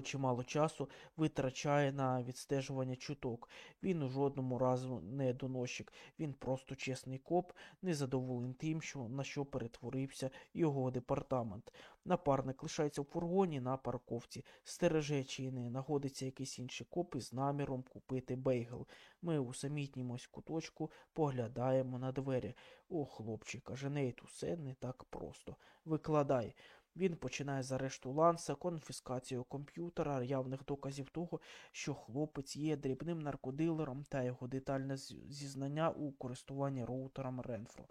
чимало часу витрачає на відстежування чуток. Він у жодному разу не доносчик, він просто чесний коп, незадоволений тим, що на що перетворився його департамент. Напарник лишається в фургоні на парковці, стереже, чи не нагодиться якийсь інший коп із наміром купити бейгл. Ми усамітнімось куточку, поглядаємо на двері. О, хлопче, каже Нейт, усе не так просто. Викладай. Він починає з арешту ланса, конфіскацію комп'ютера, явних доказів того, що хлопець є дрібним наркодилером та його детальне зізнання у користуванні роутером Ренфро.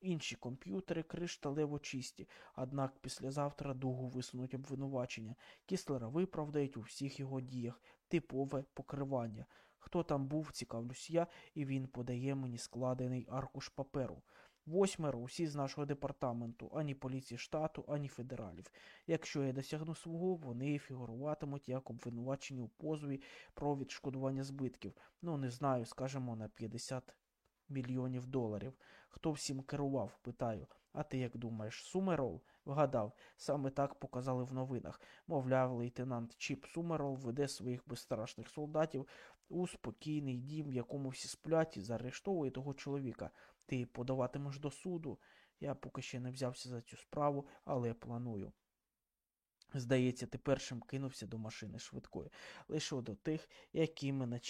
Інші комп'ютери кришталево чисті, однак післязавтра дугу висунуть обвинувачення. Кіслера виправдають у всіх його діях, типове покривання. Хто там був, цікавлюсь я, і він подає мені складений аркуш паперу. Восьмеро усі з нашого департаменту, ані поліції штату, ані федералів. Якщо я досягну свого, вони фігуруватимуть як обвинувачені у позові про відшкодування збитків. Ну, не знаю, скажімо, на 50 мільйонів доларів. Хто всім керував, питаю. А ти як думаєш, Сумерол? Вгадав, саме так показали в новинах. Мовляв, лейтенант Чіп Сумерол веде своїх безстрашних солдатів у спокійний дім, в якому всі сплять, і заарештовує того чоловіка. Ти подаватимеш до суду. Я поки ще не взявся за цю справу, але планую. Здається, ти першим кинувся до машини швидкої. Лише до тих, які мене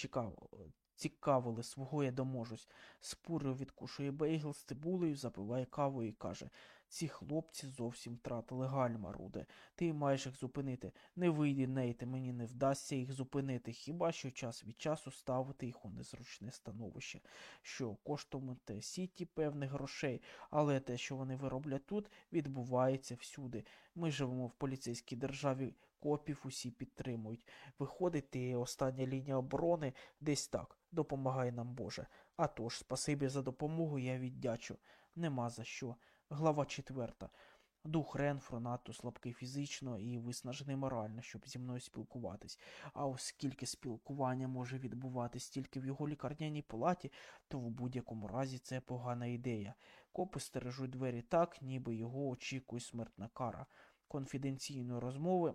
цікавили, свого я доможусь. Спурив відкушує бейгл з цибулею, запиває кавою і каже ці хлопці зовсім втратили гальма, Руде. Ти маєш їх зупинити. Не вийде, Нейте, мені не вдасться їх зупинити, хіба що час від часу ставити їх у незручне становище, що коштуватиме сіті певних грошей, але те, що вони вироблять тут, відбувається всюди. Ми живемо в поліцейській державі, копів усі підтримують. Виходить, ти остання лінія оборони десь так. Допомагай нам, Боже. А тож, спасибі за допомогу, я віддячу. Нема за що. Глава четверта. Дух Ренфро надто слабкий фізично і виснажений морально, щоб зі мною спілкуватись. А оскільки спілкування може відбуватись тільки в його лікарняній палаті, то в будь-якому разі це погана ідея. Копи стережуть двері так, ніби його очікує смертна кара. Конфіденційної розмови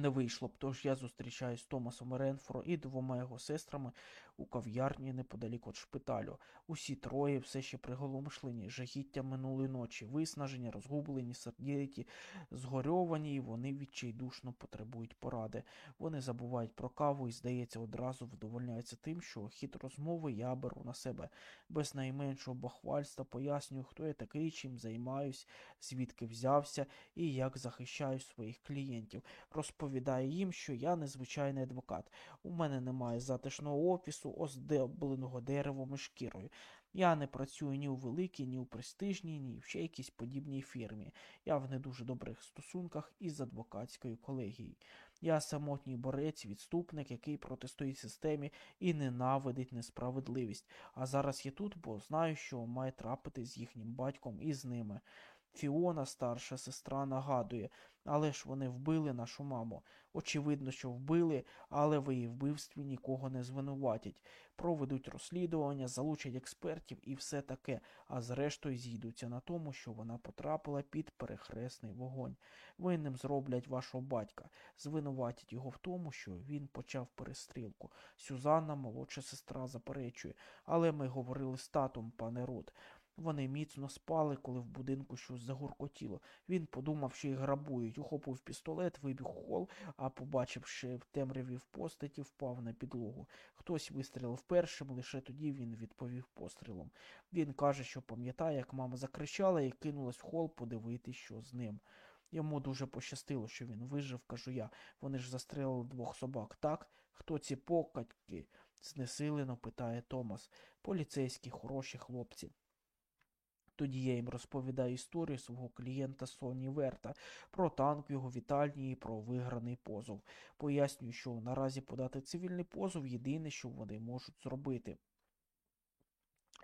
не вийшло тож я зустрічаюсь з Томасом Ренфро і двома його сестрами у кав'ярні неподалік від шпиталю. Усі троє все ще приголомшлені, жахіття минулої ночі, виснажені, розгублені, сердіті, згорьовані, і вони відчайдушно потребують поради. Вони забувають про каву і, здається, одразу вдовольняються тим, що хід розмови я беру на себе. Без найменшого бахвальства пояснюю, хто я такий, чим займаюсь, звідки взявся і як захищаю своїх клієнтів. Розповідаю їм, що я незвичайний адвокат. У мене немає затишного офісу, оздобленого деревом і шкірою. Я не працюю ні у великій, ні у престижній, ні в ще якійсь подібній фірмі. Я в не дуже добрих стосунках із адвокатською колегією. Я самотній борець, відступник, який протистоїть системі і ненавидить несправедливість. А зараз я тут, бо знаю, що має трапити з їхнім батьком і з ними. Фіона, старша сестра, нагадує, але ж вони вбили нашу маму. Очевидно, що вбили, але в її вбивстві нікого не звинуватять. Проведуть розслідування, залучать експертів і все таке, а зрештою зійдуться на тому, що вона потрапила під перехресний вогонь. Винним зроблять вашого батька, звинуватять його в тому, що він почав перестрілку. Сюзанна, молодша сестра, заперечує, але ми говорили з татом, пане Рот. Вони міцно спали, коли в будинку щось загуркотіло. Він подумав, що їх грабують, ухопив пістолет, вибіг у хол, а побачивши в темряві в постаті, впав на підлогу. Хтось вистрілив першим, лише тоді він відповів пострілом. Він каже, що пам'ятає, як мама закричала і кинулась в хол подивитись, що з ним. Йому дуже пощастило, що він вижив, кажу я. Вони ж застрелили двох собак, так? Хто ці покатьки? знесилено питає Томас. Поліцейські хороші хлопці. Тоді я їм розповідаю історію свого клієнта Соні Верта про танк його вітальні і про виграний позов. Пояснюю, що наразі подати цивільний позов єдине, що вони можуть зробити.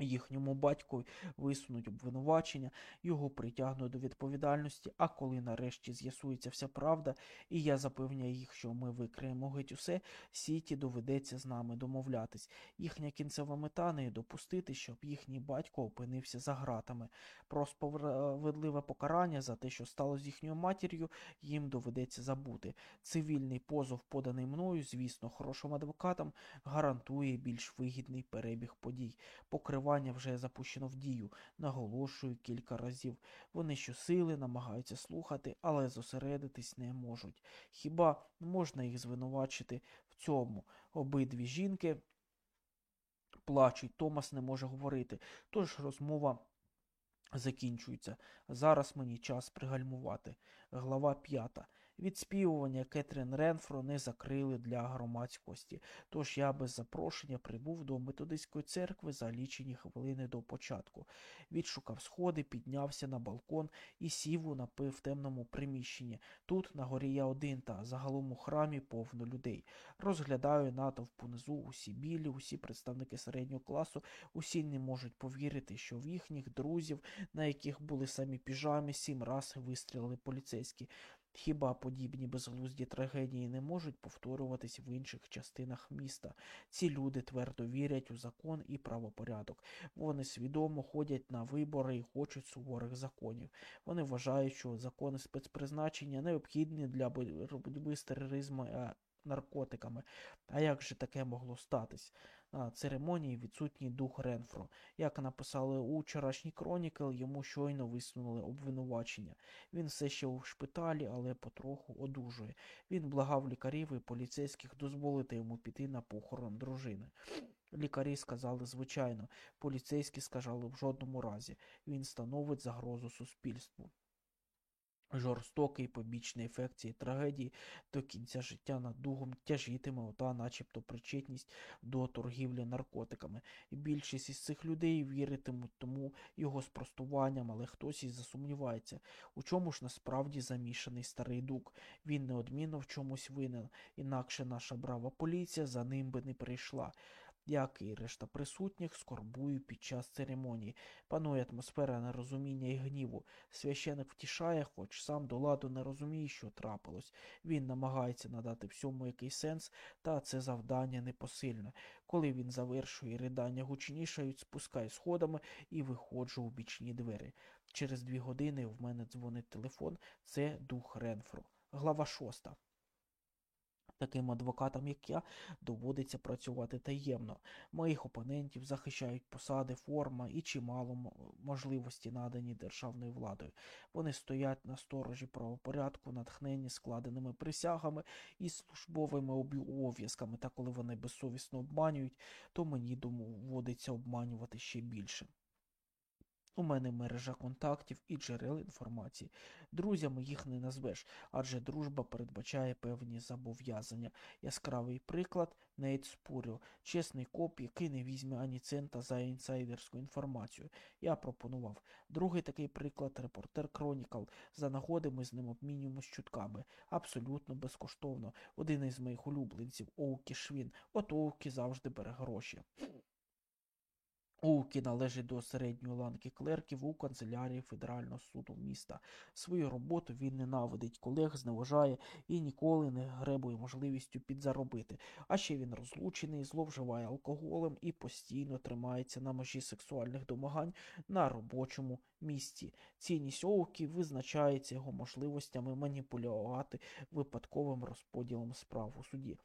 Їхньому батькові висунуть обвинувачення, його притягнуть до відповідальності, а коли нарешті з'ясується вся правда, і я запевняю їх, що ми викриємо геть усе, Сіті доведеться з нами домовлятись. Їхня кінцева мета не допустити, щоб їхній батько опинився за гратами. Про справедливе покарання за те, що стало з їхньою матір'ю, їм доведеться забути. Цивільний позов, поданий мною, звісно, хорошим адвокатам, гарантує більш вигідний перебіг подій. Покрив Тренування вже запущено в дію, наголошую кілька разів. Вони щосили намагаються слухати, але зосередитись не можуть. Хіба можна їх звинувачити в цьому? Обидві жінки плачуть, Томас не може говорити, тож розмова закінчується. Зараз мені час пригальмувати. Глава п'ята. Відспівування Кетрін Ренфро не закрили для громадськості, тож я без запрошення прибув до методистської церкви за лічені хвилини до початку. Відшукав сходи, піднявся на балкон і сів у напив в темному приміщенні. Тут на горі я один, та загалом у храмі повно людей. Розглядаю натовп унизу, усі білі, усі представники середнього класу, усі не можуть повірити, що в їхніх друзів, на яких були самі піжами, сім раз вистрілили поліцейські. Хіба подібні безглузді трагедії не можуть повторюватись в інших частинах міста? Ці люди твердо вірять у закон і правопорядок. Вони свідомо ходять на вибори і хочуть суворих законів. Вони вважають, що закони спецпризначення необхідні для боротьби з тероризмом наркотиками. А як же таке могло статись? Церемонії відсутній дух Ренфро. Як написали у вчорашній Кронікл, йому щойно висунули обвинувачення. Він все ще у шпиталі, але потроху одужує. Він благав лікарів і поліцейських дозволити йому піти на похорон дружини. Лікарі сказали, звичайно, поліцейські сказали в жодному разі. Він становить загрозу суспільству. Жорстокий побічний ефект цієї трагедії до кінця життя над дугом тяжітиме ота, начебто, причетність до торгівлі наркотиками. І більшість із цих людей віритимуть тому його спростуванням, але хтось і засумнівається, у чому ж насправді замішаний старий дук. Він неодмінно в чомусь винен, інакше наша брава поліція за ним би не прийшла як і решта присутніх, скорбую під час церемонії. Панує атмосфера нерозуміння і гніву. Священик втішає, хоч сам до ладу не розуміє, що трапилось. Він намагається надати всьому якийсь сенс, та це завдання непосильне. Коли він завершує, ридання гучнішають, спускаю сходами і виходжу у бічні двері. Через дві години в мене дзвонить телефон. Це дух Ренфру. Глава шоста. Таким адвокатам, як я, доводиться працювати таємно. Моїх опонентів захищають посади, форма і чимало можливості, надані державною владою. Вони стоять на сторожі правопорядку, натхнені складеними присягами і службовими обов'язками. Та коли вони безсовісно обманюють, то мені доводиться обманювати ще більше. У мене мережа контактів і джерел інформації. Друзями їх не назвеш, адже дружба передбачає певні зобов'язання. Яскравий приклад Нейт Спуріо, чесний коп, який не візьме ані цента за інсайдерську інформацію. Я пропонував. Другий такий приклад репортер Кронікл. За нагоди ми з ним обмінюємось чутками. Абсолютно безкоштовно. Один із моїх улюбленців, Оукі Швін. От Оукі завжди бере гроші. Оукі належить до середньої ланки клерків у канцелярії Федерального суду міста. Свою роботу він ненавидить колег, зневажає і ніколи не гребує можливістю підзаробити. А ще він розлучений, зловживає алкоголем і постійно тримається на межі сексуальних домагань на робочому місці. Цінність Оукі визначається його можливостями маніпулювати випадковим розподілом справ у суді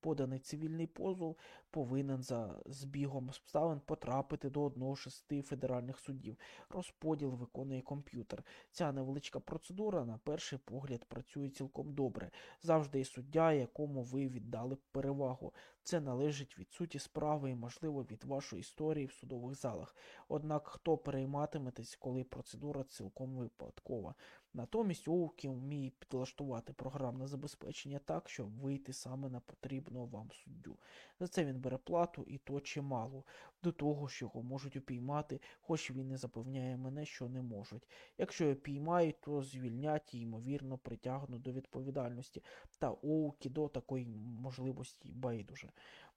поданий цивільний позов повинен за збігом обставин потрапити до одного з шести федеральних судів. Розподіл виконує комп'ютер. Ця невеличка процедура, на перший погляд, працює цілком добре. Завжди є суддя, якому ви віддали перевагу. Це належить від суті справи і, можливо, від вашої історії в судових залах. Однак хто перейматиметесь, коли процедура цілком випадкова? Натомість Оукі вміє підлаштувати програмне забезпечення так, щоб вийти саме на потрібного вам суддю. За це він бере плату і то чимало, до того, що його можуть упіймати, хоч він і запевняє мене, що не можуть. Якщо його піймають, то звільнять і, ймовірно, притягнуть до відповідальності, та Оукі до такої можливості байдуже.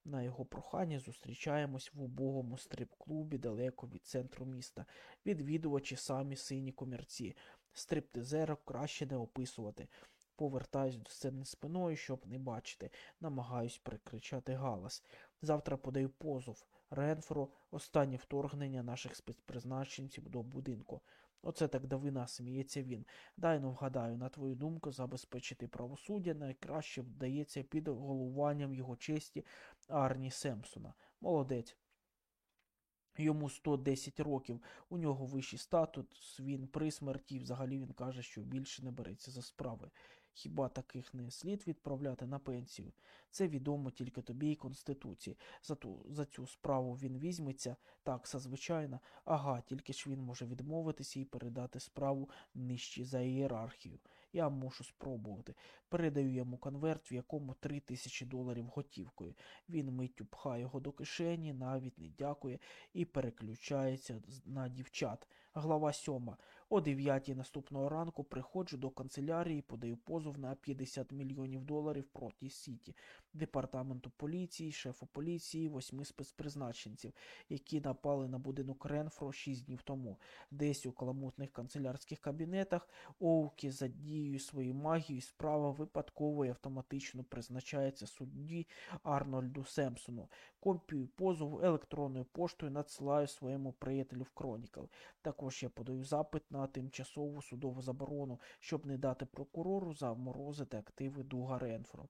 На його прохання зустрічаємось в убогому стрип-клубі далеко від центру міста. Відвідувачі самі сині комірці. Стриптизерок краще не описувати. Повертаюсь до сцени спиною, щоб не бачити. Намагаюсь прикричати галас. Завтра подаю позов. Ренфро останнє вторгнення наших спецпризначенців до будинку. Оце так давина, сміється він. Дай ну вгадаю, на твою думку, забезпечити правосуддя найкраще вдається під головуванням його честі Арні Семпсона. Молодець. Йому 110 років, у нього вищий статус, він при смерті, взагалі він каже, що більше не береться за справи. Хіба таких не слід відправляти на пенсію? Це відомо тільки тобі і Конституції. За ту, за цю справу він візьметься, такса звичайна, ага, тільки ж він може відмовитися і передати справу нижче за ієрархію. Я мушу спробувати. Передаю йому конверт, в якому три тисячі доларів готівкою. Він миттю пхає його до кишені, навіть не дякує і переключається на дівчат. Глава сьома. О дев'ятій наступного ранку приходжу до канцелярії подаю позов на 50 мільйонів доларів проти Сіті, департаменту поліції, шефу поліції, восьми спецпризначенців, які напали на будинок Ренфро шість днів тому. Десь у каламутних канцелярських кабінетах Оукі задіює свою магію, і справа випадково і автоматично призначається судді Арнольду Семпсону. Копію позову електронною поштою надсилаю своєму приятелю в Кронікл. Також я подаю запит на тимчасову судову заборону, щоб не дати прокурору заморозити активи Дуга Ренфро.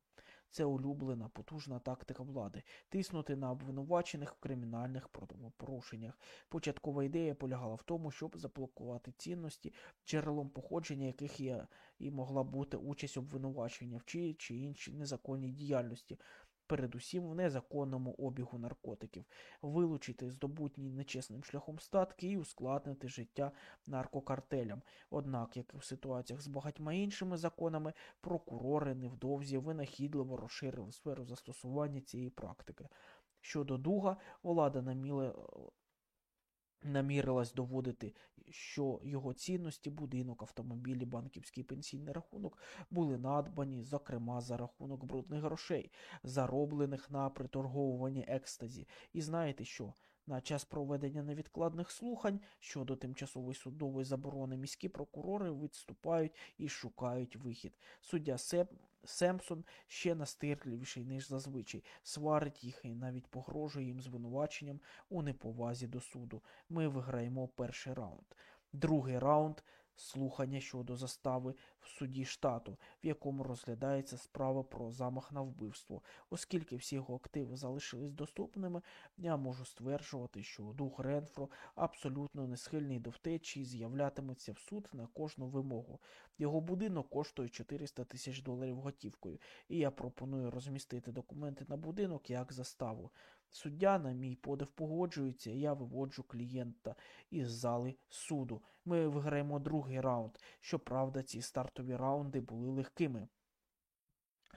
Це улюблена, потужна тактика влади тиснути на обвинувачених в кримінальних правопорушеннях. Початкова ідея полягала в тому, щоб заблокувати цінності, джерелом походження яких є і могла бути участь обвинувачення в чиї чи іншій незаконній діяльності передусім в незаконному обігу наркотиків, вилучити здобутні нечесним шляхом статки і ускладнити життя наркокартелям. Однак, як і в ситуаціях з багатьма іншими законами, прокурори невдовзі винахідливо розширили сферу застосування цієї практики. Щодо дуга, влада наміла намірилась доводити, що його цінності, будинок, автомобілі, банківський пенсійний рахунок були надбані, зокрема, за рахунок брудних грошей, зароблених на приторговуванні екстазі. І знаєте що? На час проведення невідкладних слухань щодо тимчасової судової заборони міські прокурори відступають і шукають вихід. Суддя Сеп Семпсон ще настирливіший, ніж зазвичай, сварить їх і навіть погрожує їм звинуваченням у неповазі до суду. Ми виграємо перший раунд. Другий раунд слухання щодо застави в суді штату, в якому розглядається справа про замах на вбивство. Оскільки всі його активи залишились доступними, я можу стверджувати, що дух Ренфро абсолютно не схильний до втечі і з'являтиметься в суд на кожну вимогу. Його будинок коштує 400 тисяч доларів готівкою, і я пропоную розмістити документи на будинок як заставу. Суддя на мій подив погоджується, я виводжу клієнта із зали суду. Ми виграємо другий раунд. Щоправда, ці стартові раунди були легкими.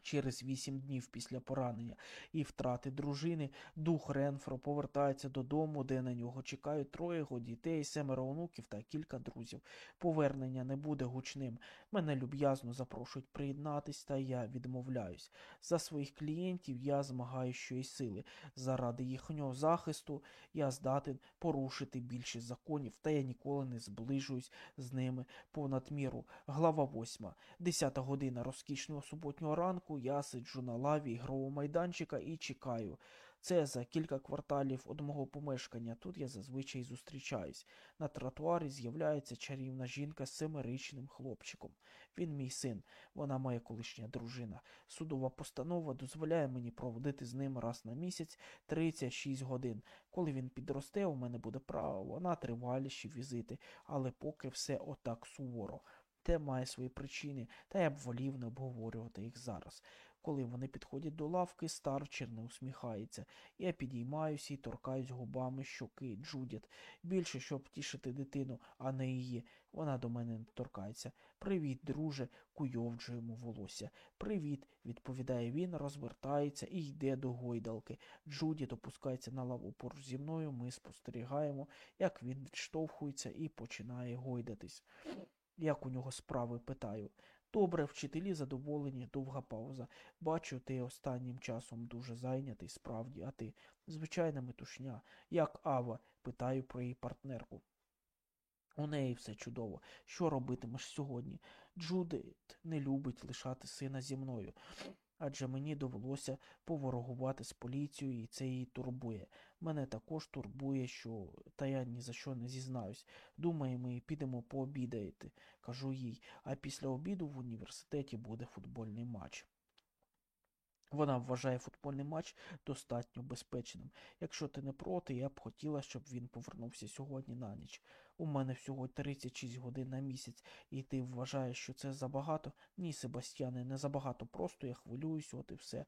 Через вісім днів після поранення і втрати дружини дух Ренфро повертається додому, де на нього чекають троє його дітей, семеро онуків та кілька друзів. Повернення не буде гучним. Мене люб'язно запрошують приєднатись, та я відмовляюсь. За своїх клієнтів я змагаю щось сили. Заради їхнього захисту я здатен порушити більшість законів, та я ніколи не зближуюсь з ними понад міру. Глава восьма. Десята година розкішного суботнього ранку я сиджу на лаві ігрового майданчика і чекаю. Це за кілька кварталів од мого помешкання. Тут я зазвичай зустрічаюсь. На тротуарі з'являється чарівна жінка з семирічним хлопчиком. Він мій син, вона моя колишня дружина. Судова постанова дозволяє мені проводити з ним раз на місяць 36 годин. Коли він підросте, у мене буде право на триваліші візити, але поки все отак суворо. Те має свої причини, та я б волів не обговорювати їх зараз. Коли вони підходять до лавки, старчер не усміхається. Я підіймаюся і торкаюсь губами щоки Джудіт. Більше, щоб тішити дитину, а не її. Вона до мене не торкається. Привіт, друже, куйовджу йому волосся. Привіт, відповідає він, розвертається і йде до гойдалки. Джудіт опускається на лаву поруч зі мною. Ми спостерігаємо, як він відштовхується і починає гойдатись. Як у нього справи, питаю. Добре, вчителі задоволені, довга пауза. Бачу, ти останнім часом дуже зайнятий, справді, а ти. Звичайна метушня. Як Ава? питаю про її партнерку. У неї все чудово. Що робитимеш сьогодні? Джудит не любить лишати сина зі мною. Адже мені довелося поворогувати з поліцією, і це її турбує. Мене також турбує, що та я ні за що не зізнаюсь. Думаю, ми підемо пообідаєте, кажу їй, а після обіду в університеті буде футбольний матч. Вона вважає футбольний матч достатньо безпечним. Якщо ти не проти, я б хотіла, щоб він повернувся сьогодні на ніч. У мене всього 36 годин на місяць, і ти вважаєш, що це забагато? Ні, Себастьяне, не забагато. Просто я хвилююсь, от і все.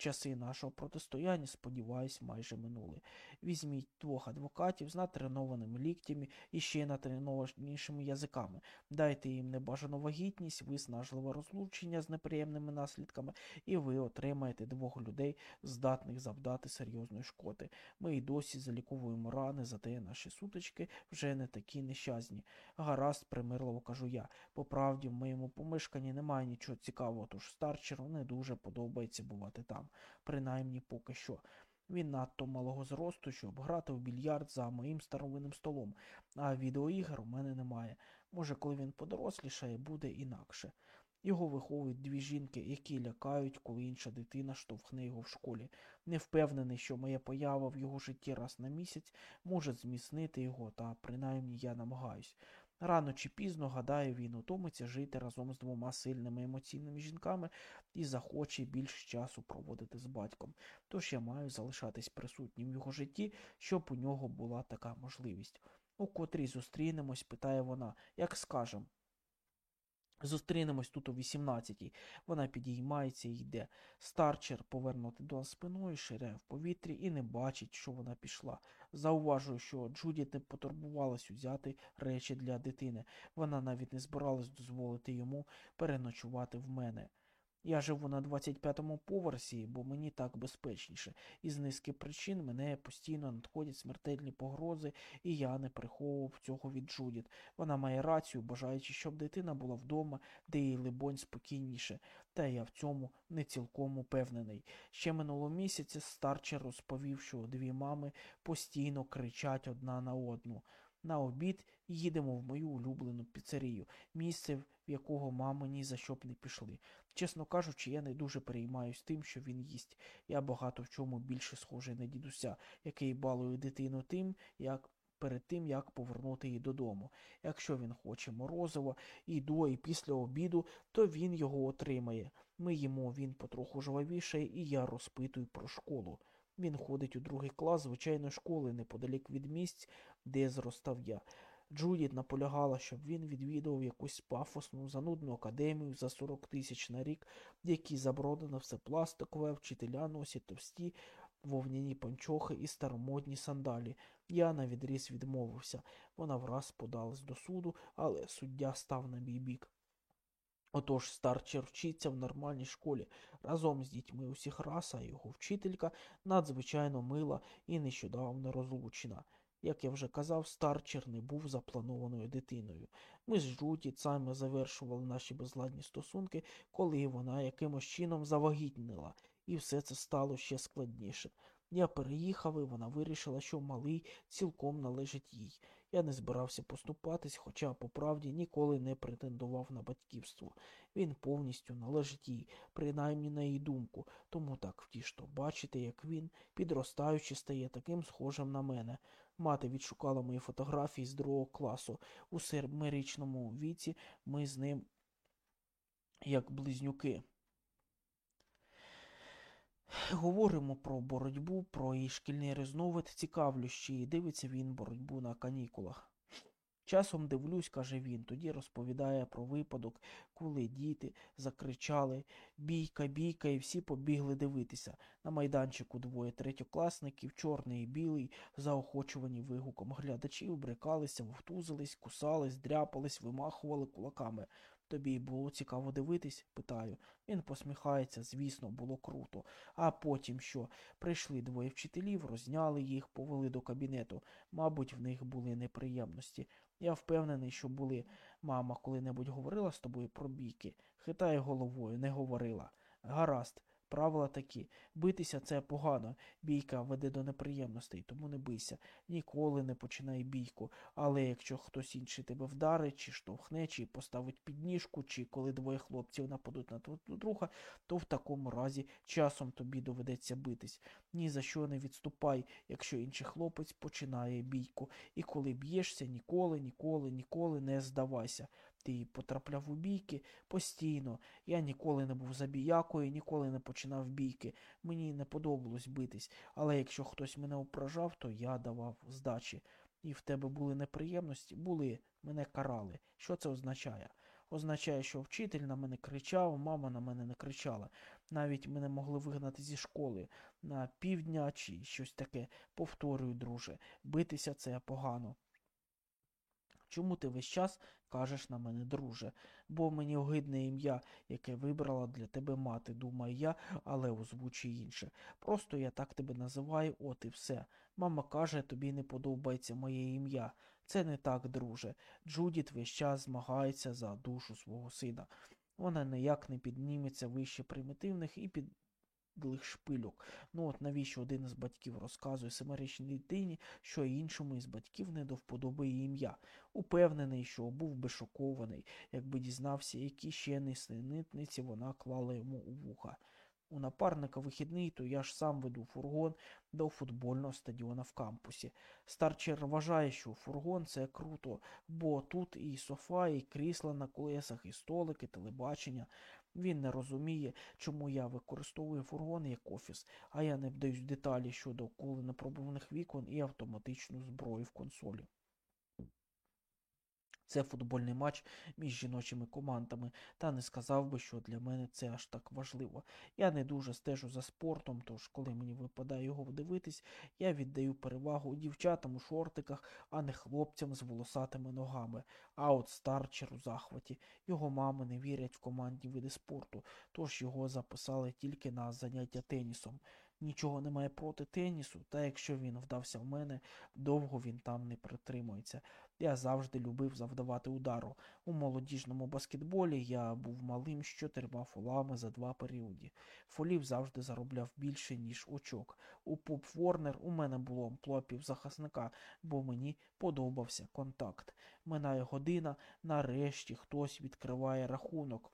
Часи нашого протистояння, сподіваюсь, майже минули. Візьміть двох адвокатів з натренованими ліктями і ще натренованішими язиками. Дайте їм небажану вагітність, виснажливе розлучення з неприємними наслідками, і ви отримаєте двох людей, здатних завдати серйозної шкоди. Ми й досі заліковуємо рани, зате наші сутички вже не такі нещасні. Гаразд, примирливо кажу я. По правді, в моєму помешканні немає нічого цікавого, тож старчеру не дуже подобається бувати там принаймні поки що. Він надто малого зросту, щоб грати в більярд за моїм старовинним столом, а відеоігр у мене немає. Може, коли він подорослішає, буде інакше. Його виховують дві жінки, які лякають, коли інша дитина штовхне його в школі. Не впевнений, що моя поява в його житті раз на місяць може зміцнити його, та принаймні я намагаюсь. Рано чи пізно, гадаю, він утомиться жити разом з двома сильними емоційними жінками і захоче більш часу проводити з батьком. Тож я маю залишатись присутнім в його житті, щоб у нього була така можливість. У котрій зустрінемось, питає вона, як скажем. Зустрінемось тут о 18-й. Вона підіймається і йде. Старчер, повернути до спиною, ширяє в повітрі і не бачить, що вона пішла. Зауважую, що Джудіт не потурбувалась узяти речі для дитини. Вона навіть не збиралась дозволити йому переночувати в мене. Я живу на 25-му поверсі, бо мені так безпечніше. Із низки причин мене постійно надходять смертельні погрози, і я не приховував цього від Джудіт. Вона має рацію, бажаючи, щоб дитина була вдома, де їй, либонь, спокійніше, та я в цьому не цілком упевнений. Ще минулого місяця старчер розповів, що дві мами постійно кричать одна на одну. На обід їдемо в мою улюблену піцерію, місце, в якого мами ні за що б не пішли. Чесно кажучи, я не дуже переймаюсь тим, що він їсть. Я багато в чому більше схожий на дідуся, який балує дитину тим, як. Перед тим, як повернути її додому. Якщо він хоче морозиво і до, і після обіду, то він його отримає. Ми їмо, він потроху жвавішає, і я розпитую про школу. Він ходить у другий клас звичайної школи неподалік від місць, де зростав я. Джудіт наполягала, щоб він відвідував якусь пафосну, занудну академію за 40 тисяч на рік, в якій забродено все пластикове, вчителя носять товсті, вовняні панчохи і старомодні сандалі. Я на відмовився. Вона враз подалась до суду, але суддя став на мій бік. Отож старчер вчиться в нормальній школі разом з дітьми усіх рас, а його вчителька надзвичайно мила і нещодавно розлучена. Як я вже казав, старчер не був запланованою дитиною. Ми з Джуді саме завершували наші безладні стосунки, коли вона якимось чином завагітніла, і все це стало ще складніше. Я переїхав, і вона вирішила, що малий цілком належить їй. Я не збирався поступатись, хоча, по правді, ніколи не претендував на батьківство. Він повністю належить їй, принаймні на її думку, тому так втішно бачити, як він, підростаючи, стає таким схожим на мене. Мати відшукала мої фотографії з другого класу. У семирічному віці ми з ним як близнюки. Говоримо про боротьбу, про її шкільний різновид, цікавлю, чи дивиться він боротьбу на канікулах. Часом дивлюсь, каже він, тоді розповідає про випадок, коли діти закричали бійка, бійка, і всі побігли дивитися. На майданчику двоє третьокласників, чорний і білий, заохочувані вигуком. Глядачі брикалися, вовтузились, кусались, дряпались, вимахували кулаками. Тобі було цікаво дивитись? питаю. Він посміхається, звісно, було круто. А потім що? Прийшли двоє вчителів, розняли їх, повели до кабінету. Мабуть, в них були неприємності. Я впевнений, що були. Мама коли-небудь говорила з тобою про бійки? Хитає головою, не говорила. Гаразд. Правила такі битися це погано, бійка веде до неприємностей, тому не бийся. Ніколи не починай бійку. Але якщо хтось інший тебе вдарить, чи штовхне, чи поставить підніжку, чи коли двоє хлопців нападуть на твого друга, то в такому разі часом тобі доведеться битись. Ні за що не відступай, якщо інший хлопець починає бійку. І коли б'єшся, ніколи, ніколи, ніколи не здавайся. Ти потрапляв у бійки постійно. Я ніколи не був забіякою, ніколи не починав бійки. Мені не подобалось битись, але якщо хтось мене ображав, то я давав здачі. І в тебе були неприємності? Були, мене карали. Що це означає? Означає, що вчитель на мене кричав, мама на мене не кричала. Навіть мене могли вигнати зі школи на півдня чи щось таке. Повторюю, друже, битися це погано. Чому ти весь час кажеш на мене, друже? Бо мені огидне ім'я, яке вибрала для тебе мати, думаю я, але озвучує інше. Просто я так тебе називаю, от і все. Мама каже, тобі не подобається моє ім'я. Це не так, друже. Джудіт весь час змагається за душу свого сина. Вона ніяк не підніметься вище примітивних і під підлих шпильок. Ну от навіщо один із батьків розказує семирічній дитині, що іншому із батьків не до вподоби ім'я. Упевнений, що був би шокований, якби дізнався, які ще несенітниці вона клала йому у вуха. У напарника вихідний, то я ж сам веду фургон до футбольного стадіона в кампусі. Старчер вважає, що фургон це круто, бо тут і софа, і крісла на колесах, і столики, телебачення. Він не розуміє, чому я використовую фургон як офіс, а я не вдаюсь деталі щодо куленепробуваних вікон і автоматичну зброю в консолі. Це футбольний матч між жіночими командами, та не сказав би, що для мене це аж так важливо. Я не дуже стежу за спортом, тож, коли мені випадає його вдивитись, я віддаю перевагу дівчатам у шортиках, а не хлопцям з волосатими ногами. А от старчер у захваті. Його мами не вірять в командні види спорту, тож його записали тільки на заняття тенісом. Нічого немає проти тенісу, та якщо він вдався в мене, довго він там не притримується. Я завжди любив завдавати удару. У молодіжному баскетболі я був малим що чотирма фолами за два періоди. Фолів завжди заробляв більше, ніж очок. У Поп Ворнер у мене було амплуа півзахисника, бо мені подобався контакт. Минає година, нарешті хтось відкриває рахунок.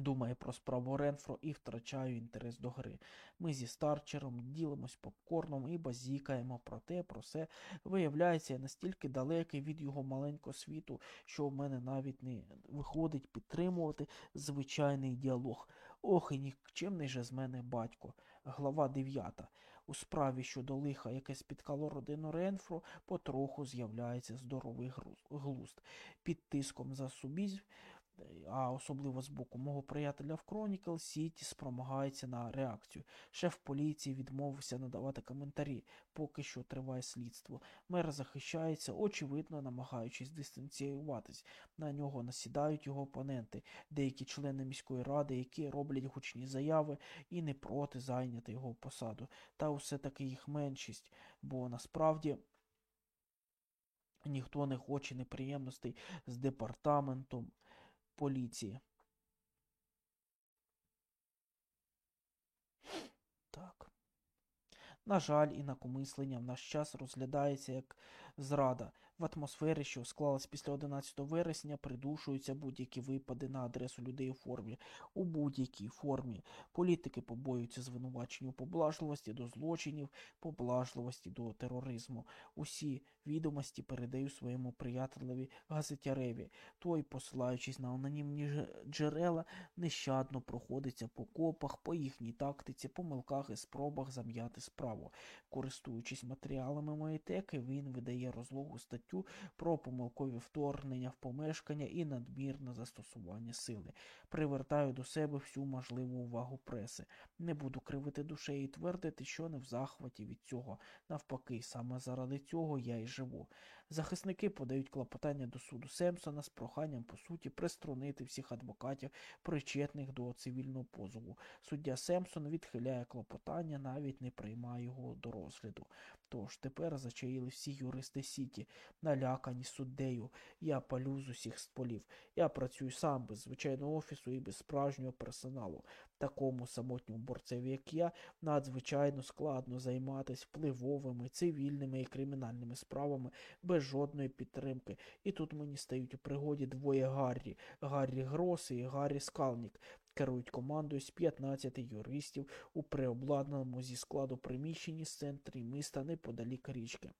Думаю про справу Ренфро і втрачаю інтерес до гри. Ми зі старчером ділимось попкорном і базікаємо про те, про все. Виявляється, я настільки далекий від його маленького світу, що в мене навіть не виходить підтримувати звичайний діалог. Ох, і нікчемний же з мене батько. Глава дев'ята. У справі щодо лиха, яке спіткало родину Ренфро, потроху з'являється здоровий глузд. Під тиском за субізь а особливо з боку мого приятеля в Chronicle, Сіті спромагається на реакцію. Шеф поліції відмовився надавати коментарі, поки що триває слідство. Мер захищається, очевидно, намагаючись дистанціюватись. На нього насідають його опоненти, деякі члени міської ради, які роблять гучні заяви і не проти зайняти його посаду. Та все таки їх меншість, бо насправді. Ніхто не хоче неприємностей з департаментом поліції. Так. На жаль, інакомислення в наш час розглядається як зрада. В атмосфері, що склалась після 11 вересня, придушуються будь-які випади на адресу людей у формі. У будь-якій формі. Політики побоюються звинувачень у поблажливості до злочинів, поблажливості до тероризму. Усі відомості передаю своєму приятелеві газетяреві. Той, посилаючись на анонімні джерела, нещадно проходиться по копах, по їхній тактиці, помилках і спробах зам'яти справу. Користуючись матеріалами моєї теки, він видає розлогу статтю про помилкові вторгнення в помешкання і надмірне застосування сили. Привертаю до себе всю можливу увагу преси. Не буду кривити душею і твердити, що не в захваті від цього. Навпаки, саме заради цього я і живу. Захисники подають клопотання до суду Семсона з проханням по суті приструнити всіх адвокатів, причетних до цивільного позову. Суддя Семсон відхиляє клопотання, навіть не приймає його до розгляду. Тож тепер зачаїли всі юристи Сіті, налякані суддею. Я палю з усіх сполів. Я працюю сам без звичайного офісу і без справжнього персоналу. Такому самотньому борцеві, як я, надзвичайно складно займатися впливовими, цивільними і кримінальними справами без жодної підтримки. І тут мені стають у пригоді двоє Гаррі Гаррі Грос і Гаррі Скалнік. Керують командою з 15 юристів у приобладнаному зі складу приміщенні з центрі міста неподалік річки.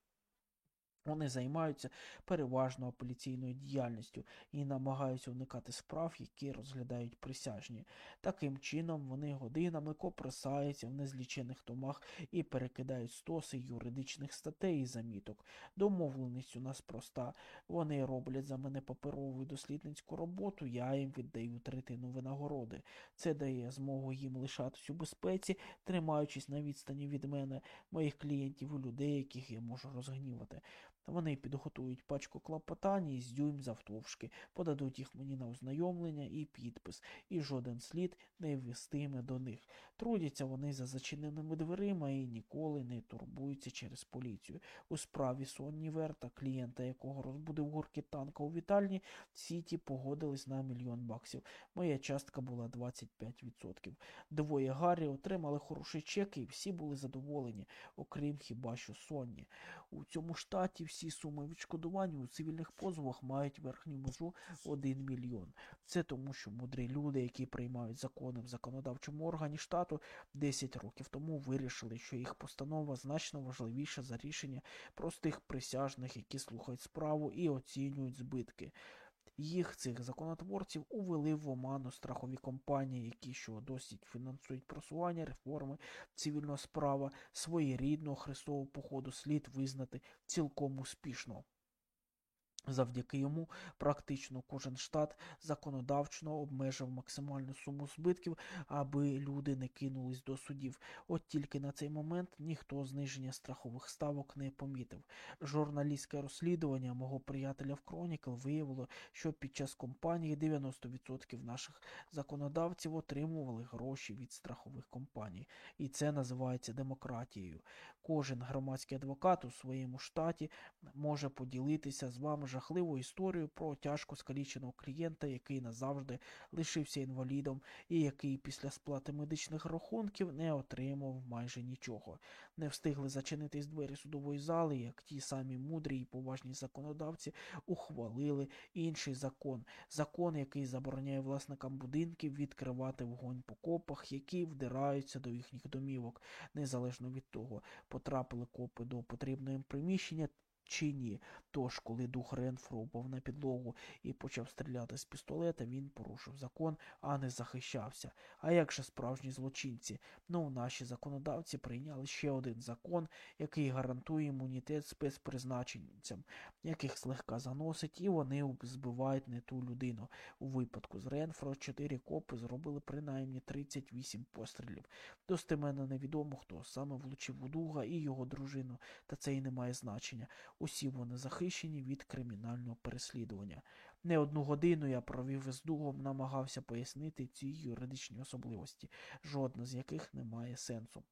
Вони займаються переважно апеляційною діяльністю і намагаються уникати справ, які розглядають присяжні. Таким чином, вони годинами копресаються в незлічених томах і перекидають стоси юридичних статей і заміток. Домовленість у нас проста. Вони роблять за мене паперову дослідницьку роботу, я їм віддаю третину винагороди. Це дає змогу їм лишатись у безпеці, тримаючись на відстані від мене, моїх клієнтів і людей, яких я можу розгнівати. Вони підготують пачку клопотань із дюйм завтовшки, подадуть їх мені на ознайомлення і підпис, і жоден слід не ввестиме до них. Трудяться вони за зачиненими дверима і ніколи не турбуються через поліцію. У справі Сонні Верта, клієнта якого розбудив горки танка у вітальні, Сіті погодились на мільйон баксів. Моя частка була 25%. Двоє Гаррі отримали хороший чек і всі були задоволені, окрім хіба що Сонні. У цьому штаті всі суми відшкодування у цивільних позовах мають верхню межу 1 мільйон. Це тому, що мудрі люди, які приймають закони в законодавчому органі штату, 10 років тому вирішили, що їх постанова значно важливіша за рішення простих присяжних, які слухають справу і оцінюють збитки. Їх цих законотворців увели в оману страхові компанії, які що досі фінансують просування реформи цивільного справа своєрідного хрестового походу слід визнати цілком успішно. Завдяки йому практично кожен штат законодавчно обмежив максимальну суму збитків, аби люди не кинулись до судів. От тільки на цей момент ніхто зниження страхових ставок не помітив. Журналістське розслідування мого приятеля в Кронікл виявило, що під час компанії 90% наших законодавців отримували гроші від страхових компаній. І це називається демократією. Кожен громадський адвокат у своєму штаті може поділитися з вами жахливу історію про тяжко скаліченого клієнта, який назавжди лишився інвалідом і який після сплати медичних рахунків не отримав майже нічого. Не встигли зачинитись двері судової зали, як ті самі мудрі і поважні законодавці ухвалили інший закон. Закон, який забороняє власникам будинків відкривати вогонь по копах, які вдираються до їхніх домівок, незалежно від того, потрапили копи до потрібного їм приміщення чи ні. Тож, коли дух Ренфро упав на підлогу і почав стріляти з пістолета, він порушив закон, а не захищався. А як же справжні злочинці? Ну, наші законодавці прийняли ще один закон, який гарантує імунітет спецпризначенцям, яких злегка заносить, і вони збивають не ту людину. У випадку з Ренфро чотири копи зробили принаймні 38 пострілів. Достеменно невідомо, хто саме влучив у дуга і його дружину, та це й не має значення. Усі вони захищені від кримінального переслідування. Не одну годину я провів із дугом, намагався пояснити ці юридичні особливості, жодна з яких не має сенсу.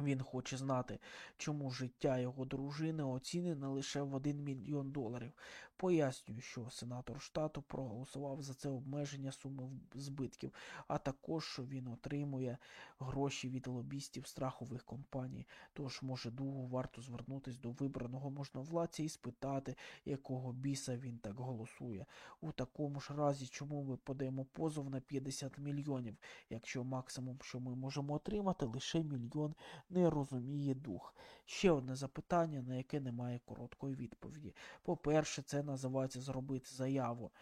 Він хоче знати, чому життя його дружини оцінене лише в 1 мільйон доларів. Пояснюю, що сенатор штату проголосував за це обмеження суми збитків, а також що він отримує гроші від лобістів страхових компаній. Тож, може, дугу варто звернутися до вибраного можновладця і спитати, якого біса він так голосує. У такому ж разі, чому ми подаємо позов на 50 мільйонів, якщо максимум, що ми можемо отримати, лише мільйон не розуміє дух. Ще одне запитання, на яке немає короткої відповіді. По-перше, це називається зробити заяву.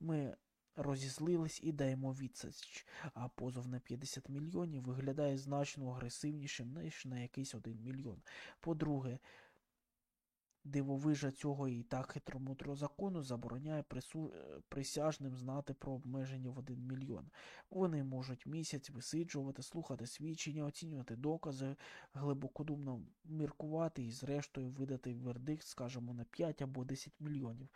Ми розізлились і даємо відсіч, а позов на 50 мільйонів виглядає значно агресивнішим, ніж на якийсь один мільйон. По-друге, Дивовижа цього і так хитромудрого закону забороняє прису... Е, присяжним знати про обмеження в один мільйон. Вони можуть місяць висиджувати, слухати свідчення, оцінювати докази, глибокодумно міркувати і, зрештою, видати вердикт, скажімо, на 5 або 10 мільйонів.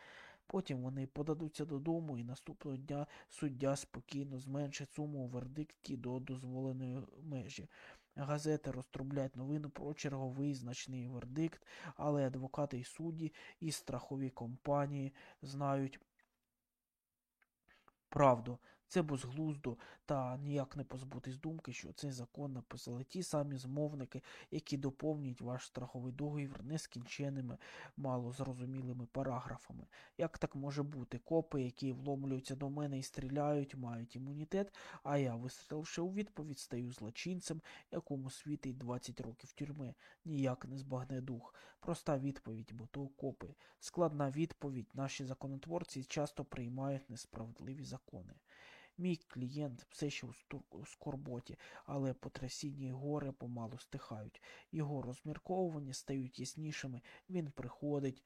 Потім вони подадуться додому, і наступного дня суддя спокійно зменшить суму у вердикті до дозволеної межі. Газети розтрублять новину про черговий значний вердикт, але адвокати і судді і страхові компанії знають правду. Це безглуздо та ніяк не позбутись думки, що цей закон написали ті самі змовники, які доповнюють ваш страховий договір нескінченими, малозрозумілими параграфами. Як так може бути? Копи, які вломлюються до мене і стріляють, мають імунітет, а я, вистріливши у відповідь, стаю злочинцем, якому світить 20 років тюрми. Ніяк не збагне дух. Проста відповідь, бо то копи. Складна відповідь. Наші законотворці часто приймають несправедливі закони. Мій клієнт все ще у скорботі, але потрясіння і гори помалу стихають. Його розмірковування стають яснішими. Він приходить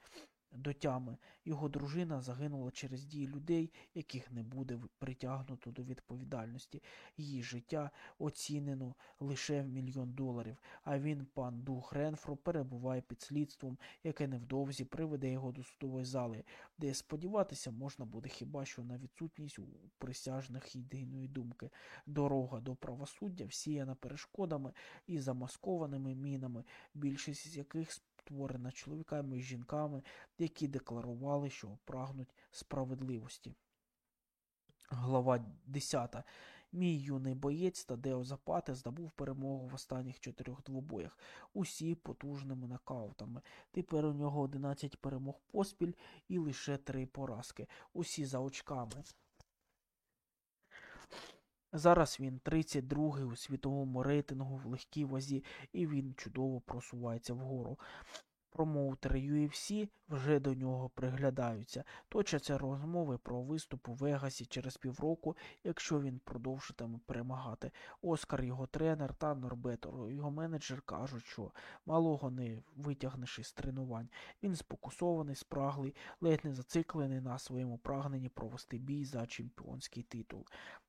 до тями. Його дружина загинула через дії людей, яких не буде притягнуто до відповідальності. Її життя оцінено лише в мільйон доларів, а він, пан Дух Ренфро, перебуває під слідством, яке невдовзі приведе його до судової зали, де сподіватися можна буде хіба що на відсутність у присяжних єдиної думки. Дорога до правосуддя всіяна перешкодами і замаскованими мінами, більшість з яких створена чоловіками і жінками, які декларували, що прагнуть справедливості. Глава 10. Мій юний боєць Тадео Запати здобув перемогу в останніх чотирьох двобоях, усі потужними нокаутами. Тепер у нього 11 перемог поспіль і лише 3 поразки, усі за очками. Зараз він 32-й у світовому рейтингу в легкій вазі, і він чудово просувається вгору. Промоутери UFC вже до нього приглядаються. Точаться розмови про виступ у Вегасі через півроку, якщо він продовжитиме перемагати. Оскар, його тренер та Норбетор, його менеджер кажуть, що малого не витягнеш із тренувань. Він спокусований, спраглий, ледь не зациклений на своєму прагненні провести бій за чемпіонський титул.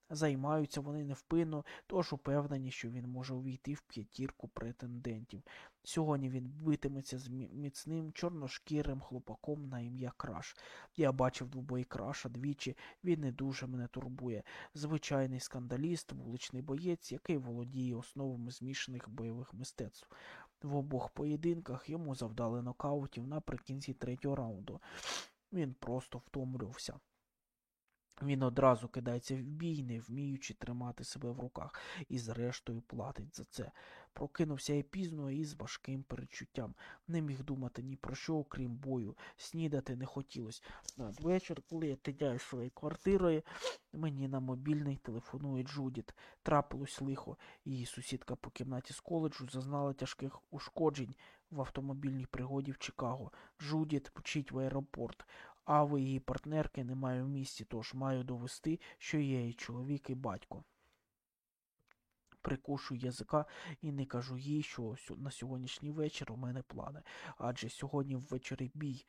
Займаються вони невпинно, тож упевнені, що він може увійти в п'ятірку претендентів. Сьогодні він битиметься з міцним чорношкірим хлопаком на ім'я Краш. Я бачив двобої краша двічі, він не дуже мене турбує. Звичайний скандаліст, вуличний боєць, який володіє основами змішаних бойових мистецтв. В обох поєдинках йому завдали нокаутів наприкінці третього раунду. Він просто втомлювався. Він одразу кидається в бій, не вміючи тримати себе в руках, і зрештою платить за це. Прокинувся я пізно і з важким перечуттям. Не міг думати ні про що, окрім бою. Снідати не хотілося. Надвечір, коли я тидяю своєю квартирою, мені на мобільний телефонує Джудіт. Трапилось лихо. Її сусідка по кімнаті з коледжу зазнала тяжких ушкоджень в автомобільній пригоді в Чикаго. Джудіт мчить в аеропорт. А ви її партнерки немає в місті, тож маю довести, що є її чоловік, і батько. Прикушую язика і не кажу їй, що на сьогоднішній вечір у мене плани, адже сьогодні ввечері бій.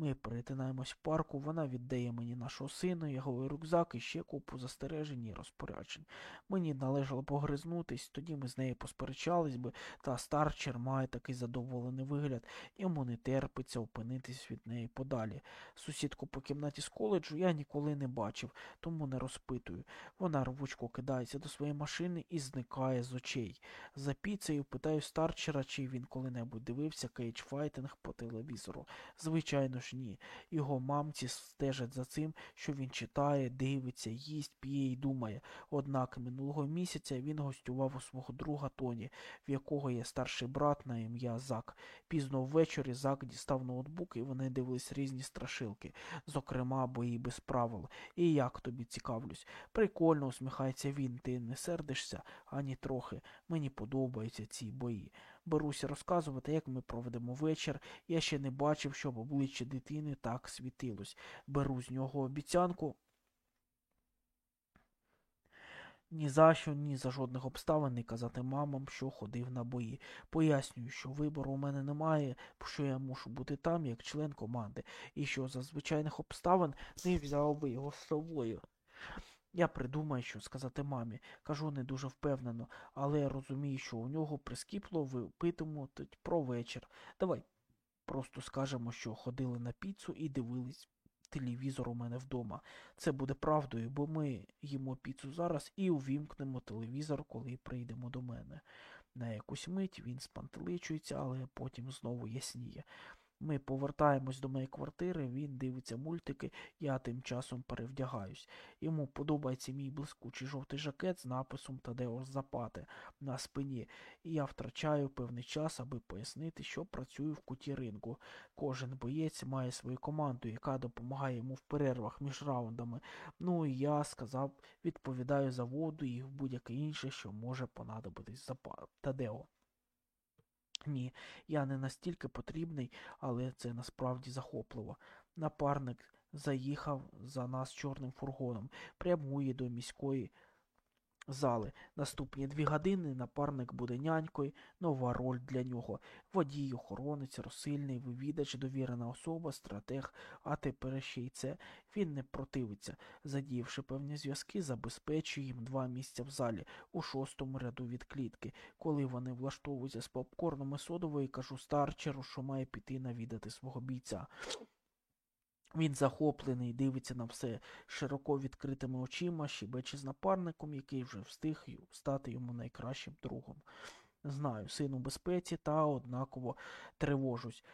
Ми перетинаємось в парку, вона віддає мені нашого сина, його рюкзак і ще купу застережень і розпоряджень. Мені належало огризнутись, тоді ми з нею посперечались би, та Старчер має такий задоволений вигляд, йому не терпиться опинитись від неї подалі. Сусідку по кімнаті з коледжу я ніколи не бачив, тому не розпитую. Вона рвучко кидається до своєї машини і зникає з очей. За піцею питаю Старчера, чи він коли-небудь дивився кейдж-файтинг по телевізору. Звичайно ні. Його мамці стежать за цим, що він читає, дивиться, їсть, п'є і думає. Однак минулого місяця він гостював у свого друга Тоні, в якого є старший брат на ім'я Зак. Пізно ввечері Зак дістав ноутбук і вони дивились різні страшилки, зокрема, бої без правил. І як тобі цікавлюсь? Прикольно усміхається він, ти не сердишся ані трохи. Мені подобаються ці бої беруся розказувати, як ми проведемо вечір. Я ще не бачив, щоб обличчя дитини так світилось. Беру з нього обіцянку. Ні за що, ні за жодних обставин не казати мамам, що ходив на бої. Пояснюю, що вибору у мене немає, що я мушу бути там як член команди, і що за звичайних обставин не взяв би його з собою. Я придумаю, що сказати мамі. Кажу не дуже впевнено, але розумію, що у нього прискіпло випитимуть про вечір. Давай просто скажемо, що ходили на піцу і дивились телевізор у мене вдома. Це буде правдою, бо ми їмо піцу зараз і увімкнемо телевізор, коли прийдемо до мене. На якусь мить він спантеличується, але потім знову ясніє. Ми повертаємось до моєї квартири, він дивиться мультики, я тим часом перевдягаюсь. Йому подобається мій блискучий жовтий жакет з написом Тадео Запати на спині, і я втрачаю певний час, аби пояснити, що працюю в куті рингу. Кожен боєць має свою команду, яка допомагає йому в перервах між раундами. Ну і я сказав, відповідаю за воду і будь-яке інше, що може понадобитись Тадео. Ні, я не настільки потрібний, але це насправді захопливо. Напарник заїхав за нас чорним фургоном, прямує до міської зали. Наступні дві години напарник буде нянькою, нова роль для нього. Водій, охоронець, розсильний, вивідач, довірена особа, стратег, а тепер ще й це. Він не противиться. Задіявши певні зв'язки, забезпечує їм два місця в залі у шостому ряду від клітки. Коли вони влаштовуються з попкорном і содовою, кажу старчеру, що має піти навідати свого бійця. Він захоплений, дивиться на все широко відкритими очима, щебече з напарником, який вже встиг стати йому найкращим другом. Знаю, син у безпеці, та однаково тривожусь.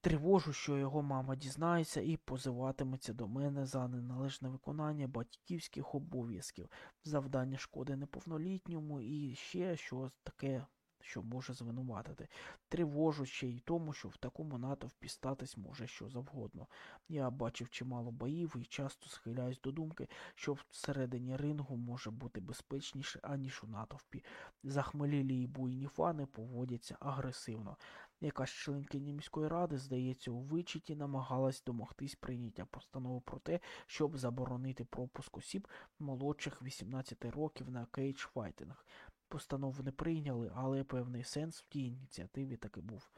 Тривожу, що його мама дізнається і позиватиметься до мене за неналежне виконання батьківських обов'язків, завдання шкоди неповнолітньому і ще щось таке що може звинуватити. Тривожу ще й тому, що в такому натовпі статись може що завгодно. Я бачив чимало боїв і часто схиляюсь до думки, що всередині рингу може бути безпечніше, аніж у натовпі. Захмелілі й буйні фани поводяться агресивно. Якась членкиня міської ради, здається, у Вічиті намагалась домогтись прийняття постанови про те, щоб заборонити пропуск осіб молодших 18 років на кейдж-файтинг. Постанову не прийняли, але певний сенс в тій ініціативі таки був.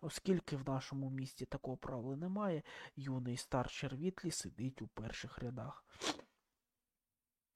Оскільки в нашому місті такого правила немає, юний старшер Вітлі сидить у перших рядах.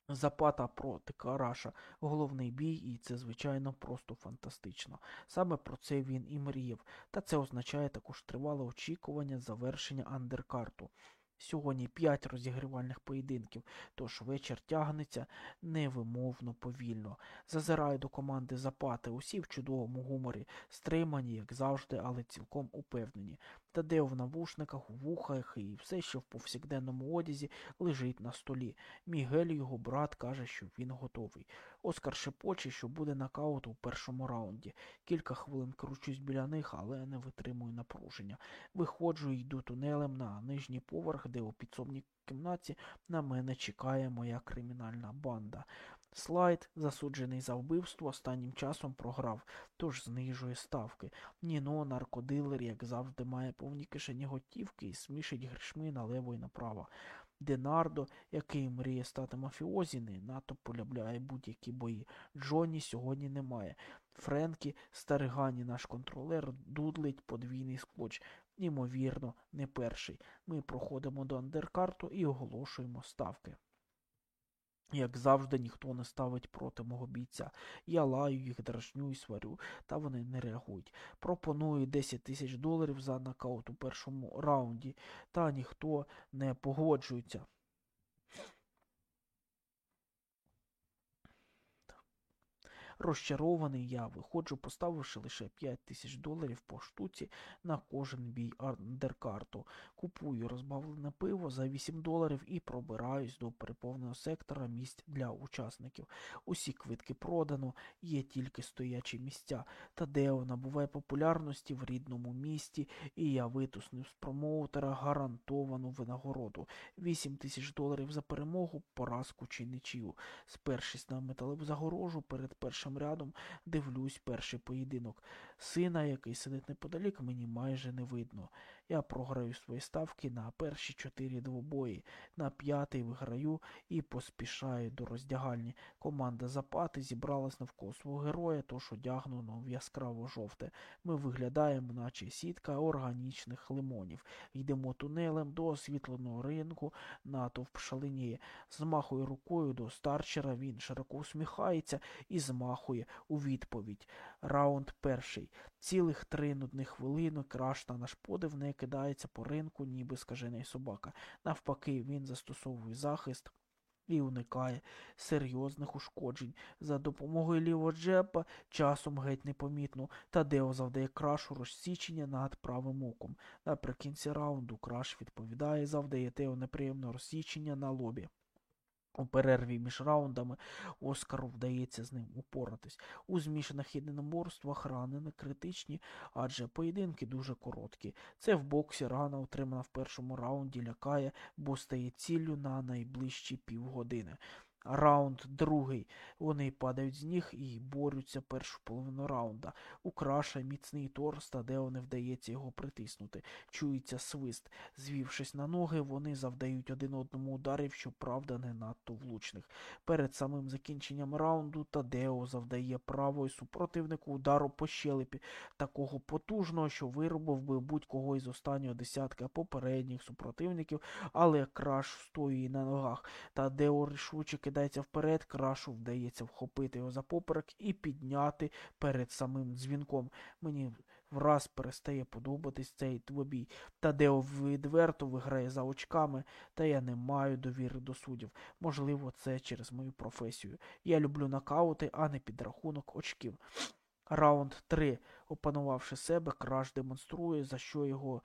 Запата проти Караша, головний бій, і це, звичайно, просто фантастично. Саме про це він і мріяв, та це означає також тривале очікування завершення андеркарту. Сьогодні п'ять розігрівальних поєдинків, тож вечір тягнеться невимовно повільно. Зазираю до команди Запати, усі в чудовому гуморі, стримані, як завжди, але цілком упевнені. Тадео в навушниках, у вухах і все ще в повсякденному одязі лежить на столі. Мігель, його брат, каже, що він готовий. Оскар шепоче, що буде нокаут у першому раунді. Кілька хвилин кручусь біля них, але не витримую напруження. Виходжу і йду тунелем на нижній поверх, де у підсобній кімнаті на мене чекає моя кримінальна банда. Слайд, засуджений за вбивство, останнім часом програв, тож знижує ставки. Ніно, наркодилер, як завжди, має повні кишені готівки і смішить гришми налево і направо. Денардо, який мріє стати мафіозі, не надто полюбляє будь-які бої. Джонні сьогодні немає. Френкі, старигані наш контролер, дудлить подвійний скотч. Імовірно, не перший. Ми проходимо до андеркарту і оголошуємо ставки. Як завжди, ніхто не ставить проти мого бійця. Я лаю їх, дражню і сварю, та вони не реагують. Пропоную 10 тисяч доларів за нокаут у першому раунді, та ніхто не погоджується. Розчарований я виходжу, поставивши лише 5 тисяч доларів по штуці на кожен бій андеркарту. Купую розбавлене пиво за 8 доларів і пробираюсь до переповненого сектора місць для учасників. Усі квитки продано, є тільки стоячі місця. Тадео набуває популярності в рідному місті, і я витуснив з промоутера гарантовану винагороду. 8 тисяч доларів за перемогу, поразку чи нічию. Спершись на металеву загорожу перед першим першим рядом дивлюсь перший поєдинок. Сина, який сидить неподалік, мені майже не видно. Я програю свої ставки на перші чотири двобої, на п'ятий виграю і поспішаю до роздягальні. Команда Запати зібралась навколо свого героя, тож одягнено в яскраво жовте. Ми виглядаємо, наче сітка органічних лимонів. Йдемо тунелем до освітленого ринку, натовп шаленіє. Змахує рукою до старчера, він широко усміхається і змахує у відповідь. Раунд перший. Цілих три нудних хвилини краш на наш подив не кидається по ринку, ніби скажений собака. Навпаки, він застосовує захист. І уникає серйозних ушкоджень. За допомогою лівого джепа часом геть непомітно, Тадео завдає крашу розсічення над правим оком. Наприкінці раунду краш відповідає, завдає Тео неприємне розсічення на лобі. У перерві між раундами Оскару вдається з ним упоратись. У змішаних єдиноборствах рани не критичні, адже поєдинки дуже короткі. Це в боксі рана, отримана в першому раунді, лякає, бо стає ціллю на найближчі півгодини. Раунд другий. Вони падають з ніг і борються першу половину раунда. У краша міцний торс, та де не вдається його притиснути. Чується свист. Звівшись на ноги, вони завдають один одному ударів, щоправда, не надто влучних. Перед самим закінченням раунду Тадео завдає правою супротивнику удару по щелепі, такого потужного, що виробив би будь-кого із останнього десятка попередніх супротивників, але краш стоїть на ногах. Тадео рішуче кидається вперед, крашу вдається вхопити його за поперек і підняти перед самим дзвінком. Мені враз перестає подобатись цей двобій. Тадео відверто виграє за очками, та я не маю довіри до суддів. Можливо, це через мою професію. Я люблю нокаути, а не підрахунок очків. Раунд 3. Опанувавши себе, краш демонструє, за що його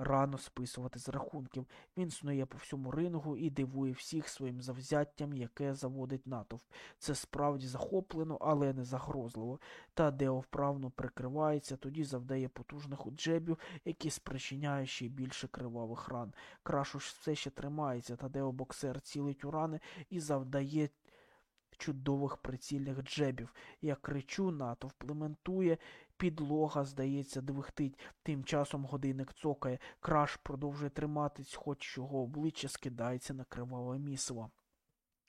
рано списувати з рахунків. Він снує по всьому рингу і дивує всіх своїм завзяттям, яке заводить натовп. Це справді захоплено, але не загрозливо. Та Део вправно прикривається, тоді завдає потужних уджебів, які спричиняють ще більше кривавих ран. Крашуш все ще тримається, та Део боксер цілить у рани і завдає чудових прицільних джебів. Я кричу, натовп плементує, підлога, здається, двихтить. Тим часом годинник цокає, краш продовжує триматись, хоч його обличчя скидається на криваве місиво.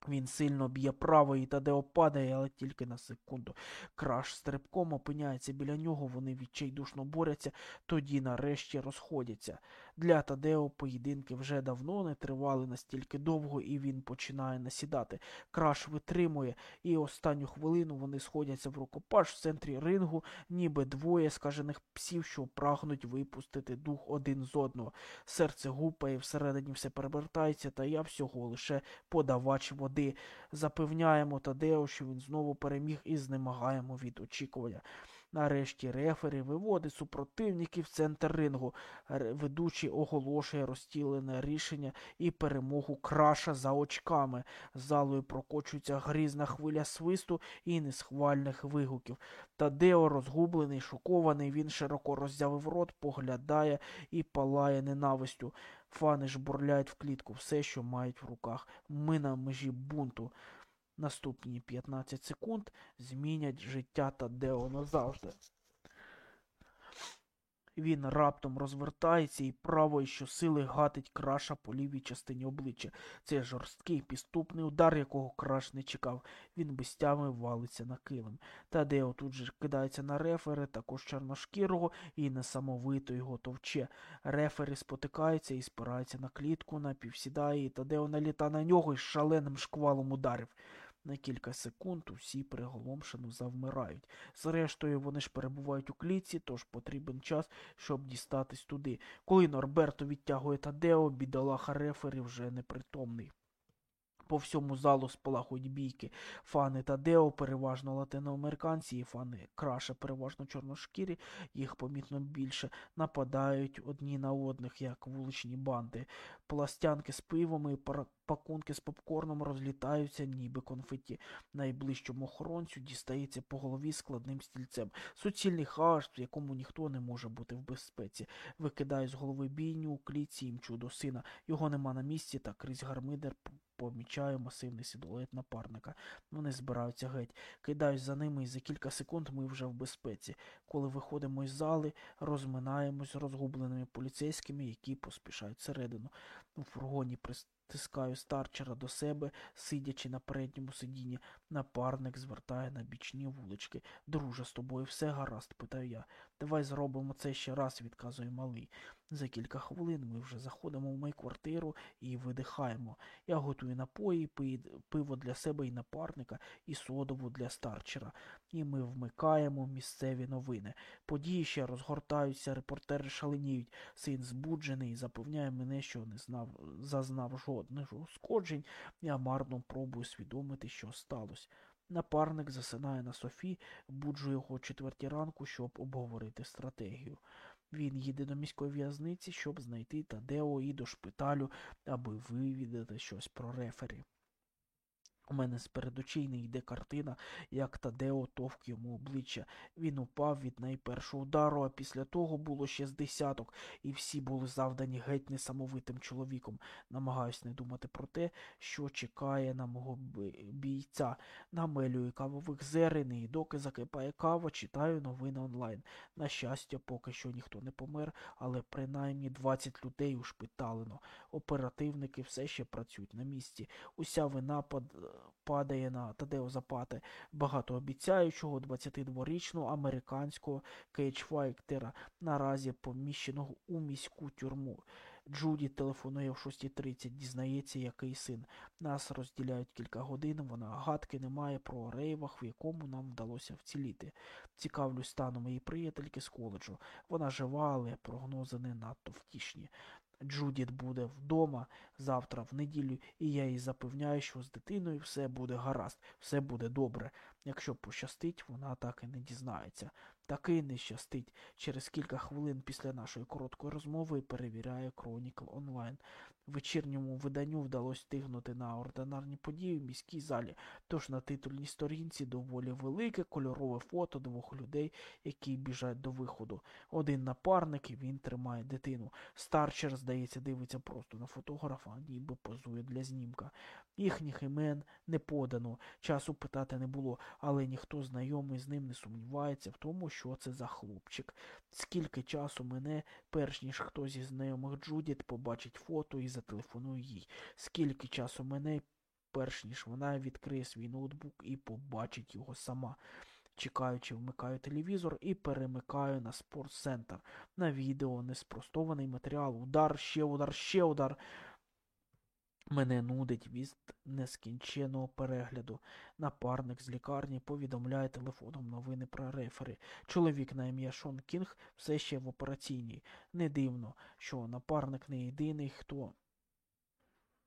Він сильно б'є правою, і Тадео падає, але тільки на секунду. Краш стрибком опиняється біля нього, вони відчайдушно борються, тоді нарешті розходяться. Для Тадео поєдинки вже давно не тривали настільки довго, і він починає насідати. Краш витримує, і останню хвилину вони сходяться в рукопаш в центрі рингу, ніби двоє скажених псів, що прагнуть випустити дух один з одного. Серце гупає, всередині все перевертається, та я всього лише подавач води. Запевняємо Тадео, що він знову переміг і знемагаємо від очікування. Нарешті рефері виводить супротивників в центр рингу. Ведучий оголошує розтілене рішення і перемогу краша за очками. Залою прокочується грізна хвиля свисту і несхвальних вигуків. Тадео, розгублений, шокований, він широко роззявив рот, поглядає і палає ненавистю. Фани ж бурляють в клітку все, що мають в руках. Ми на межі бунту. Наступні 15 секунд змінять життя Тадео назавжди. Він раптом розвертається і правою щосили гатить краша по лівій частині обличчя. Це жорсткий підступний удар, якого краш не чекав. Він без валиться на килим. Тадео тут же кидається на рефери, також чорношкірого, і несамовито його товче. Рефери спотикається і спирається на клітку, напівсідає, і Тадео наліта на нього і шаленим шквалом ударів. На кілька секунд усі приголомшено завмирають. Зрештою, вони ж перебувають у клітці, тож потрібен час, щоб дістатись туди. Коли Норберто відтягує Тадео, бідолаха рефері вже непритомний. По всьому залу спалахують бійки. Фани Тадео, переважно латиноамериканці, і фани краша, переважно чорношкірі, їх помітно більше, нападають одні на одних, як вуличні банди. Пластянки з пивами пакунки з попкорном розлітаються, ніби конфеті. Найближчому охоронцю дістається по голові складним стільцем. Суцільний хаос, в якому ніхто не може бути в безпеці. Викидаю з голови бійню у клітці і мчу сина. Його нема на місці, та крізь гармидер помічаю масивний сідолет напарника. Вони збираються геть. Кидаюсь за ними, і за кілька секунд ми вже в безпеці. Коли виходимо із зали, розминаємось розгубленими поліцейськими, які поспішають всередину. У фургоні притискаю старчера до себе, сидячи на передньому сидінні. Напарник звертає на бічні вулички. Друже, з тобою все гаразд, питаю я. Давай зробимо це ще раз, відказує малий. За кілька хвилин ми вже заходимо в мою квартиру і видихаємо. Я готую напої, пиво для себе і напарника, і содову для старчера. І ми вмикаємо місцеві новини. Події ще розгортаються, репортери шаленіють. Син збуджений і запевняє мене, що не знав, зазнав жодних ушкоджень. Я марно пробую свідомити, що сталося. Напарник засинає на Софі, буджу його о четвертій ранку, щоб обговорити стратегію. Він їде до міської в'язниці, щоб знайти Тадео і до шпиталю, аби вивідати щось про рефері. У мене з перед очей не йде картина, як Тадео товк йому обличчя. Він упав від найпершого удару, а після того було ще з десяток, і всі були завдані геть несамовитим чоловіком. Намагаюсь не думати про те, що чекає на мого бійця. Намелюю кавових зерен, і доки закипає кава, читаю новини онлайн. На щастя, поки що ніхто не помер, але принаймні 20 людей ушпиталено. Оперативники все ще працюють на місці. Уся вина падає на Тадео Запати, багатообіцяючого 22-річного американського кейчфайтера, наразі поміщеного у міську тюрму. Джуді телефонує в 6.30, дізнається, який син. Нас розділяють кілька годин, вона гадки не має про рейвах, в якому нам вдалося вціліти. Цікавлюсь станом її приятельки з коледжу. Вона жива, але прогнози не надто втішні. Джудіт буде вдома завтра в неділю, і я їй запевняю, що з дитиною все буде гаразд, все буде добре. Якщо пощастить, вона так і не дізнається. Таки не щастить. Через кілька хвилин після нашої короткої розмови перевіряє Chronicle онлайн. Вечірньому виданню вдалося тигнути на ординарні події в міській залі, тож на титульній сторінці доволі велике кольорове фото двох людей, які біжать до виходу. Один напарник і він тримає дитину. Старчер, здається, дивиться просто на фотографа, ніби позує для знімка. Їхніх імен не подано, часу питати не було, але ніхто знайомий з ним не сумнівається в тому, що це за хлопчик. Скільки часу мене, перш ніж хтось із знайомих Джудіт побачить фото і зателефонує їй. Скільки часу мене, перш ніж вона відкриє свій ноутбук і побачить його сама. Чекаючи, вмикаю телевізор і перемикаю на спортцентр. На відео неспростований матеріал. Удар, ще удар, ще удар. Мене нудить від нескінченого перегляду. Напарник з лікарні повідомляє телефоном новини про рефери. Чоловік на ім'я Шон Кінг все ще в операційній. Не дивно, що напарник не єдиний, хто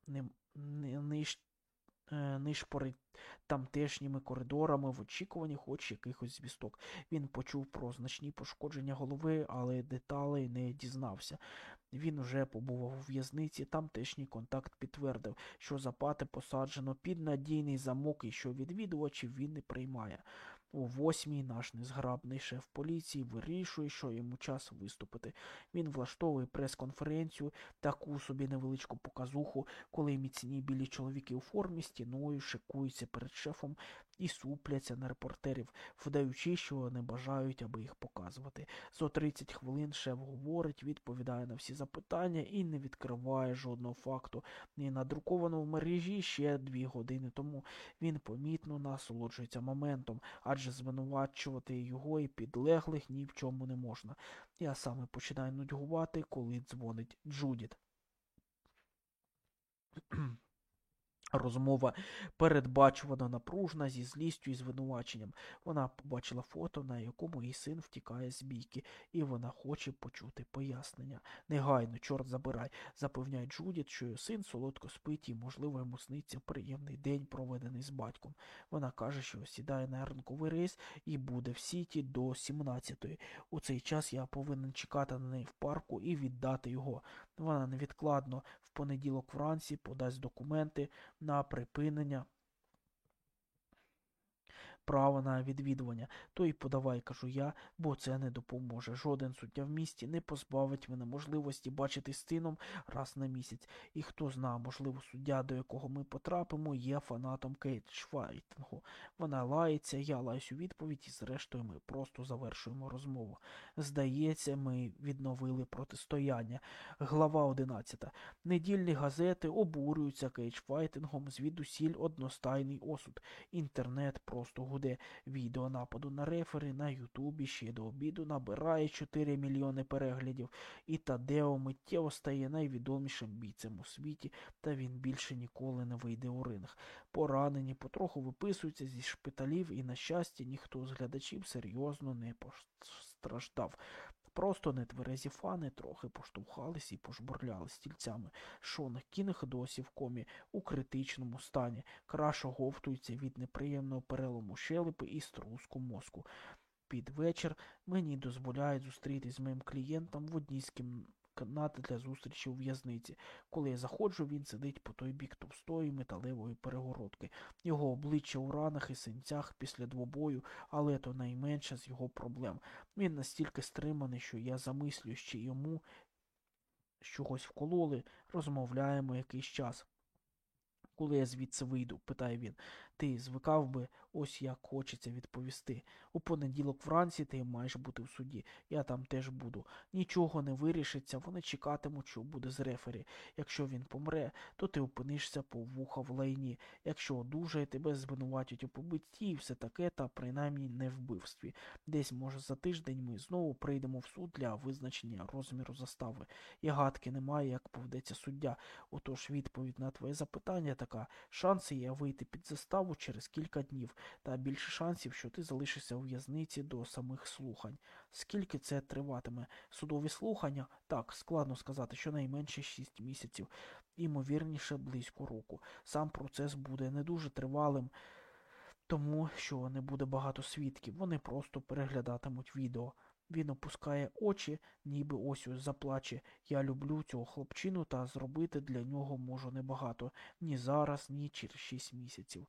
не, не, не, Е, нишпорить тамтешніми коридорами в очікуванні хоч якихось звісток. Він почув про значні пошкодження голови, але деталей не дізнався. Він уже побував у в'язниці, тамтешній контакт підтвердив, що запати посаджено під надійний замок і що відвідувачів він не приймає. У восьмій наш незграбний шеф поліції вирішує, що йому час виступити. Він влаштовує прес-конференцію, таку собі невеличку показуху, коли міцні білі чоловіки у формі стіною шикуються перед шефом і супляться на репортерів, вдаючи, що не бажають, аби їх показувати. Зо 30 хвилин шеф говорить, відповідає на всі запитання і не відкриває жодного факту. І надруковано в мережі ще дві години тому. Він помітно насолоджується моментом, адже звинувачувати його і підлеглих ні в чому не можна. Я саме починаю нудьгувати, коли дзвонить Джудіт. Розмова передбачувана напружна зі злістю і звинуваченням. Вона побачила фото, на якому її син втікає з бійки, і вона хоче почути пояснення. Негайно, чорт забирай, запевняє Джудіт, що її син солодко спить і, можливо, йому сниться приємний день, проведений з батьком. Вона каже, що сідає на ранковий рейс і буде в сіті до 17-ї. У цей час я повинен чекати на неї в парку і віддати його. Вона невідкладно понеділок вранці подасть документи на припинення права на відвідування, то й подавай, кажу я, бо це не допоможе. Жоден суддя в місті не позбавить мене можливості бачити з сином раз на місяць. І хто зна, можливо, суддя, до якого ми потрапимо, є фанатом Кейт Швайтингу. Вона лається, я лаюсь у відповідь, і зрештою ми просто завершуємо розмову. Здається, ми відновили протистояння. Глава 11. Недільні газети обурюються кейдж-файтингом, звідусіль одностайний осуд. Інтернет просто гуде. Відео нападу на рефери на Ютубі ще до обіду набирає 4 мільйони переглядів, і Тадео миттєво стає найвідомішим бійцем у світі, та він більше ніколи не вийде у ринг. Поранені потроху виписуються зі шпиталів, і, на щастя, ніхто з глядачів серйозно не постраждав. Просто нетверезі фани трохи поштовхались і пожбурляли стільцями. Шон Кінг досі в комі у критичному стані. Краш оговтується від неприємного перелому щелепи і струску мозку. Під вечір мені дозволяють зустрітись з моїм клієнтом в одній з кім кімнати для зустрічі у в'язниці. Коли я заходжу, він сидить по той бік товстої металевої перегородки. Його обличчя у ранах і синцях після двобою, але то найменша з його проблем. Він настільки стриманий, що я замислюю, що йому чогось вкололи, розмовляємо якийсь час. Коли я звідси вийду, питає він, ти звикав би, ось як хочеться відповісти. У понеділок вранці ти маєш бути в суді. Я там теж буду. Нічого не вирішиться, вони чекатимуть, що буде з рефері. Якщо він помре, то ти опинишся по вуха в лайні. Якщо одужає, тебе звинуватять у побитті і все таке, та принаймні не вбивстві. Десь, може, за тиждень ми знову прийдемо в суд для визначення розміру застави. І гадки немає, як поведеться суддя. Отож відповідь на твоє запитання така. Шанси є вийти під заставу справу через кілька днів, та більше шансів, що ти залишишся у в'язниці до самих слухань. Скільки це триватиме? Судові слухання? Так, складно сказати, щонайменше шість місяців, імовірніше близько року. Сам процес буде не дуже тривалим. Тому що не буде багато свідків, вони просто переглядатимуть відео. Він опускає очі, ніби ось ось заплаче. Я люблю цього хлопчину, та зробити для нього можу небагато. Ні зараз, ні через шість місяців.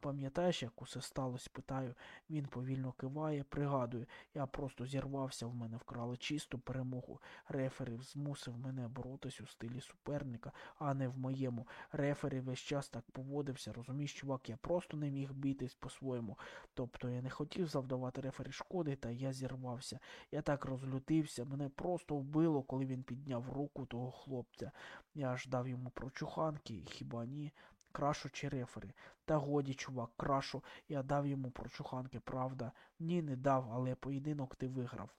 Пам'ятаєш, як усе сталося? питаю. Він повільно киває, пригадує. Я просто зірвався, в мене вкрали чисту перемогу. Рефері змусив мене боротись у стилі суперника, а не в моєму. Рефері весь час так поводився. Розумієш, чувак, я просто не міг битись по-своєму. Тобто я не хотів завдавати рефері шкоди, та я зірвався. Я так розлютився, мене просто вбило, коли він підняв руку того хлопця. Я ж дав йому прочуханки, хіба ні? Крашу чи рефери. Та годі, чувак, крашу. Я дав йому прочуханки, правда. Ні, не дав, але поєдинок ти виграв.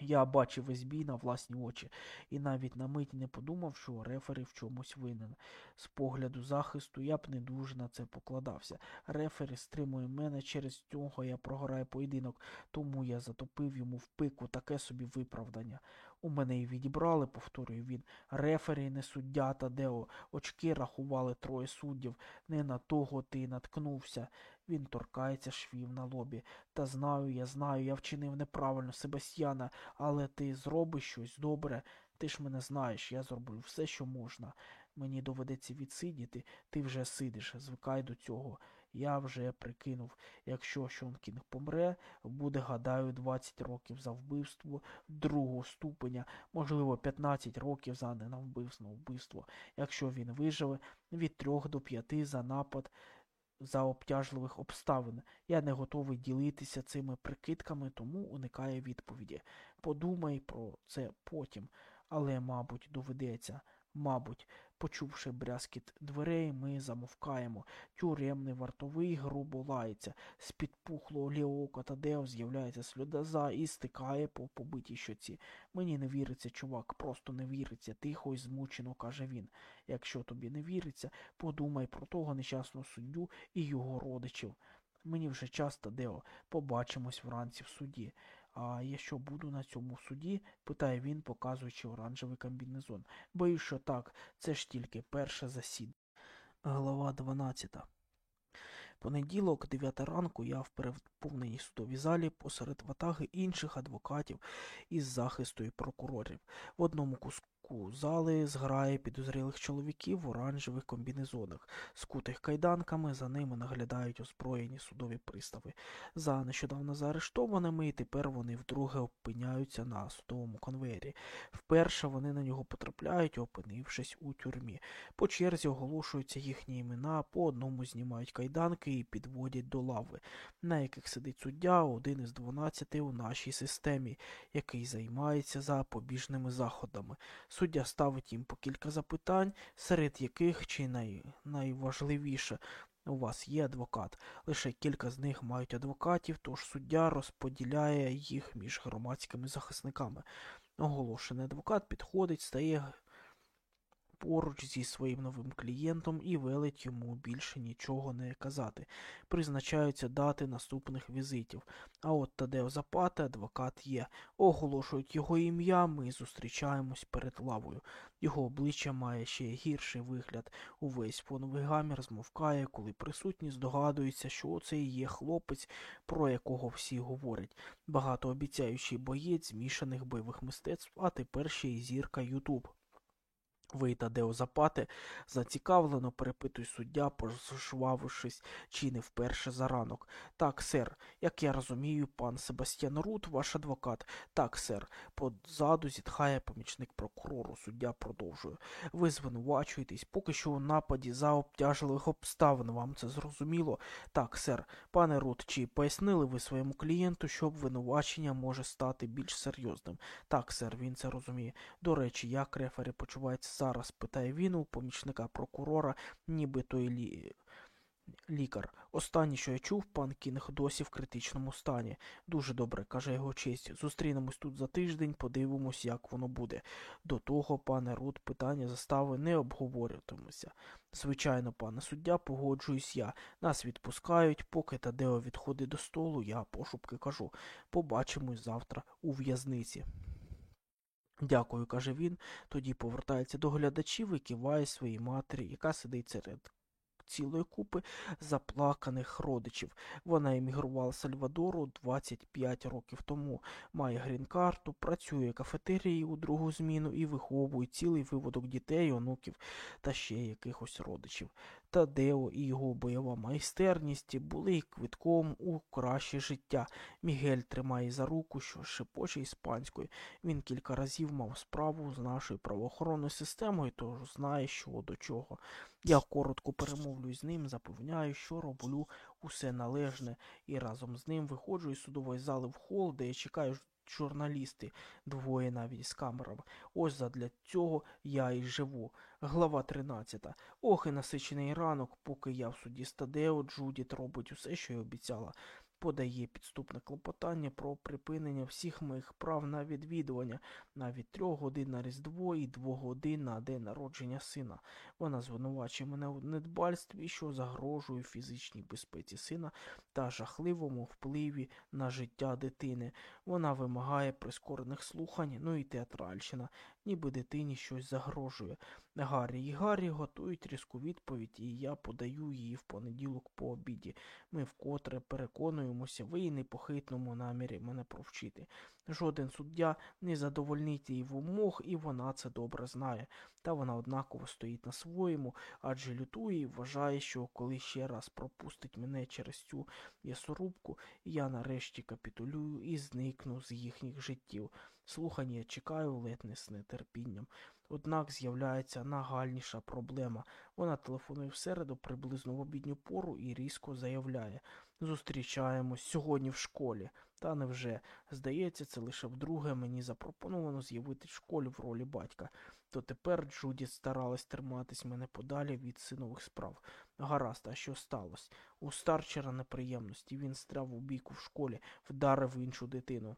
Я бачив весь бій на власні очі і навіть на мить не подумав, що рефері в чомусь винен. З погляду захисту я б не дуже на це покладався. Рефері стримує мене, через цього я програю поєдинок, тому я затопив йому в пику таке собі виправдання. У мене й відібрали, повторює він. Рефері, не суддя та део. Очки рахували троє суддів. Не на того ти наткнувся. Він торкається швів на лобі. Та знаю, я знаю, я вчинив неправильно, Себастьяна, але ти зробиш щось добре. Ти ж мене знаєш, я зроблю все, що можна. Мені доведеться відсидіти, ти вже сидиш, звикай до цього. Я вже прикинув, якщо Шон Кінг помре, буде, гадаю, 20 років за вбивство другого ступеня, можливо, 15 років за ненавбивство вбивство. Якщо він виживе, від 3 до 5 за напад за обтяжливих обставин. Я не готовий ділитися цими прикидками, тому уникає відповіді. Подумай про це потім, але, мабуть, доведеться. Мабуть, почувши брязкіт дверей, ми замовкаємо. Тюремний вартовий грубо лається. З під пухлого лівого Тадео з'являється сльодоза і стикає по побитій щоці. Мені не віриться, чувак, просто не віриться, тихо і змучено, каже він. Якщо тобі не віриться, подумай про того нещасного суддю і його родичів. Мені вже час, Тадео, побачимось вранці в суді. А я що буду на цьому суді? питає він, показуючи оранжевий комбінезон. Боюсь, що так, це ж тільки перше засідання. Глава 12. Понеділок, 9 ранку, я в переповненій судовій залі посеред ватаги інших адвокатів із захисту і прокурорів. В одному куску зали зграє підозрілих чоловіків в оранжевих комбінезонах, скутих кайданками, за ними наглядають озброєні судові пристави. За нещодавно заарештованими, і тепер вони вдруге опиняються на судовому конвейері. Вперше вони на нього потрапляють, опинившись у тюрмі. По черзі оголошуються їхні імена, по одному знімають кайданки і підводять до лави, на яких сидить суддя, один із дванадцяти у нашій системі, який займається запобіжними заходами. Суддя ставить їм по кілька запитань, серед яких чи най... найважливіше. У вас є адвокат. Лише кілька з них мають адвокатів, тож суддя розподіляє їх між громадськими захисниками. Оголошений адвокат підходить, стає поруч зі своїм новим клієнтом і велить йому більше нічого не казати. Призначаються дати наступних візитів. А от Тадео Запата, адвокат є. Оголошують його ім'я, ми зустрічаємось перед лавою. Його обличчя має ще гірший вигляд. Увесь фоновий гамір змовкає, коли присутні здогадуються, що це і є хлопець, про якого всі говорять. Багатообіцяючий боєць змішаних бойових мистецтв, а тепер ще й зірка Ютуб. Ви, Тадео Запате, зацікавлено перепитує суддя, пожвавившись чи не вперше за ранок. Так, сер, як я розумію, пан Себастьян Рут, ваш адвокат. Так, сер, позаду зітхає помічник прокурору. Суддя продовжує. Ви звинувачуєтесь, поки що у нападі за обтяжливих обставин. Вам це зрозуміло? Так, сер, пане Рут, чи пояснили ви своєму клієнту, що обвинувачення може стати більш серйозним? Так, сер, він це розуміє. До речі, як рефері почувається зараз? питає він у помічника прокурора, ніби той лі... лікар. Останнє, що я чув, пан Кінг досі в критичному стані. Дуже добре, каже його честь. Зустрінемось тут за тиждень, подивимось, як воно буде. До того, пане Рут, питання застави не обговорюватимуться. Звичайно, пане суддя, погоджуюсь я. Нас відпускають, поки Тадео відходить до столу, я пошупки кажу. Побачимось завтра у в'язниці. Дякую, каже він, тоді повертається до глядачів і киває своїй матері, яка сидить серед цілої купи заплаканих родичів. Вона емігрувала з Сальвадору 25 років тому, має грін-карту, працює кафетерії у другу зміну і виховує цілий виводок дітей, онуків та ще якихось родичів. Тадео і його бойова майстерність були квитком у краще життя. Мігель тримає за руку, що шепоче іспанською. Він кілька разів мав справу з нашою правоохоронною системою, тож знає, що до чого. Я коротко перемовлюсь з ним, запевняю, що роблю усе належне, і разом з ним виходжу із судової зали в хол, де я чекаю журналісти, двоє навіть з камерами. Ось задля цього я і живу. Глава 13. Ох і насичений ранок, поки я в суді Стадео, Джудіт робить усе, що й обіцяла. Подає підступне клопотання про припинення всіх моїх прав на відвідування, навіть трьох годин на Різдво і двох годин на день народження сина. Вона звинувачує мене у недбальстві, що загрожує фізичній безпеці сина та жахливому впливі на життя дитини. Вона вимагає прискорених слухань, ну і театральщина, ніби дитині щось загрожує. Гаррі і Гаррі готують різку відповідь, і я подаю її в понеділок по обіді. Ми вкотре переконуємося в її непохитному намірі мене провчити. Жоден суддя не задовольнить її вимог, і вона це добре знає. Та вона однаково стоїть на своєму, адже лютує і вважає, що коли ще раз пропустить мене через цю м'ясорубку, я нарешті капітулюю і зникну з їхніх життів. Слухання я чекаю ледь не з нетерпінням. Однак з'являється нагальніша проблема. Вона телефонує в середу приблизно в обідню пору і різко заявляє Зустрічаємось сьогодні в школі. Та невже. Здається, це лише вдруге мені запропоновано з'явити в школі в ролі батька. То тепер Джудіт старалась триматись мене подалі від синових справ. Гаразд, а що сталося? У старчера неприємності він стряв у бійку в школі, вдарив іншу дитину.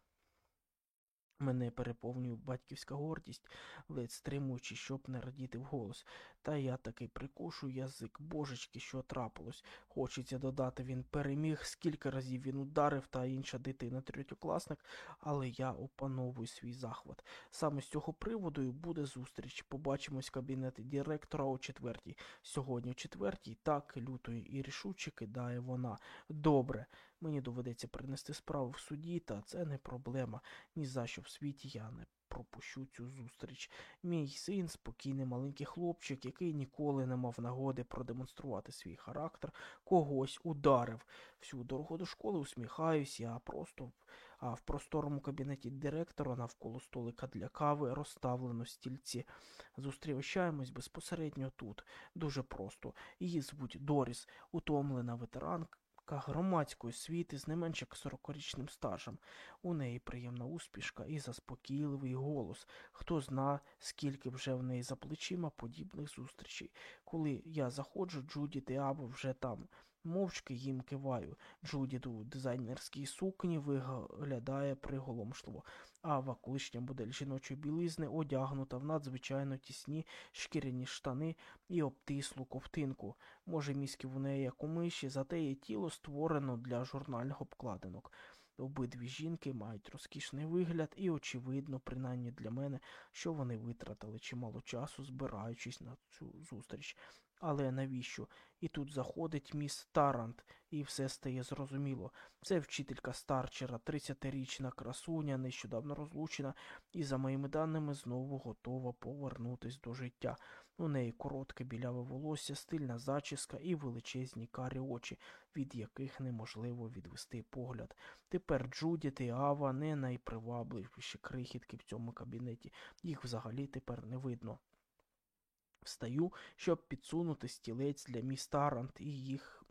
Мене переповнює батьківська гордість, ледь стримуючи, щоб не радіти вголос. Та я таки прикушу язик, божечки, що трапилось. Хочеться додати, він переміг, скільки разів він ударив, та інша дитина третьокласник, але я опановую свій захват. Саме з цього приводу і буде зустріч. Побачимось в кабінеті директора о четвертій. Сьогодні о четвертій, так лютої і рішуче кидає вона. Добре. Мені доведеться принести справу в суді, та це не проблема. Ні за що в світі я не пропущу цю зустріч. Мій син спокійний маленький хлопчик, який ніколи не мав нагоди продемонструвати свій характер, когось ударив. Всю дорогу до школи усміхаюсь, я просто а в просторому кабінеті директора навколо столика для кави розставлено стільці. Зустрічаємось безпосередньо тут. Дуже просто. Її звуть Доріс, утомлена ветеранка громадської освіти з не менше як 40-річним стажем. У неї приємна успішка і заспокійливий голос. Хто зна, скільки вже в неї за плечима подібних зустрічей. Коли я заходжу, Джуді Аба вже там. Мовчки їм киваю. Джудіт у дизайнерській сукні виглядає приголомшливо. Ава, колишня модель жіночої білизни, одягнута в надзвичайно тісні шкіряні штани і обтислу ковтинку. Може, мізків у неї як у миші, зате її тіло створено для журнальних обкладинок. Обидві жінки мають розкішний вигляд, і очевидно, принаймні для мене, що вони витратили чимало часу, збираючись на цю зустріч. Але навіщо? І тут заходить міс Тарант, і все стає зрозуміло. Це вчителька Старчера, 30-річна красуня, нещодавно розлучена, і, за моїми даними, знову готова повернутись до життя. У неї коротке біляве волосся, стильна зачіска і величезні карі очі, від яких неможливо відвести погляд. Тепер Джудіт і Ава не найпривабливіші крихітки в цьому кабінеті. Їх взагалі тепер не видно. Встаю, щоб підсунути стілець для міс Тарант і їх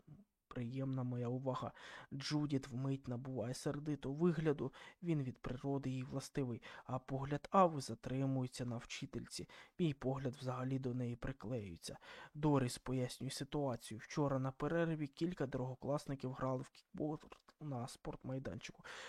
приємна моя увага. Джудіт вмить набуває сердито вигляду, він від природи їй властивий, а погляд Ави затримується на вчительці. Мій погляд взагалі до неї приклеюється. Доріс пояснює ситуацію. Вчора на перерві кілька дорогокласників грали в кікборд на спортмайданчику.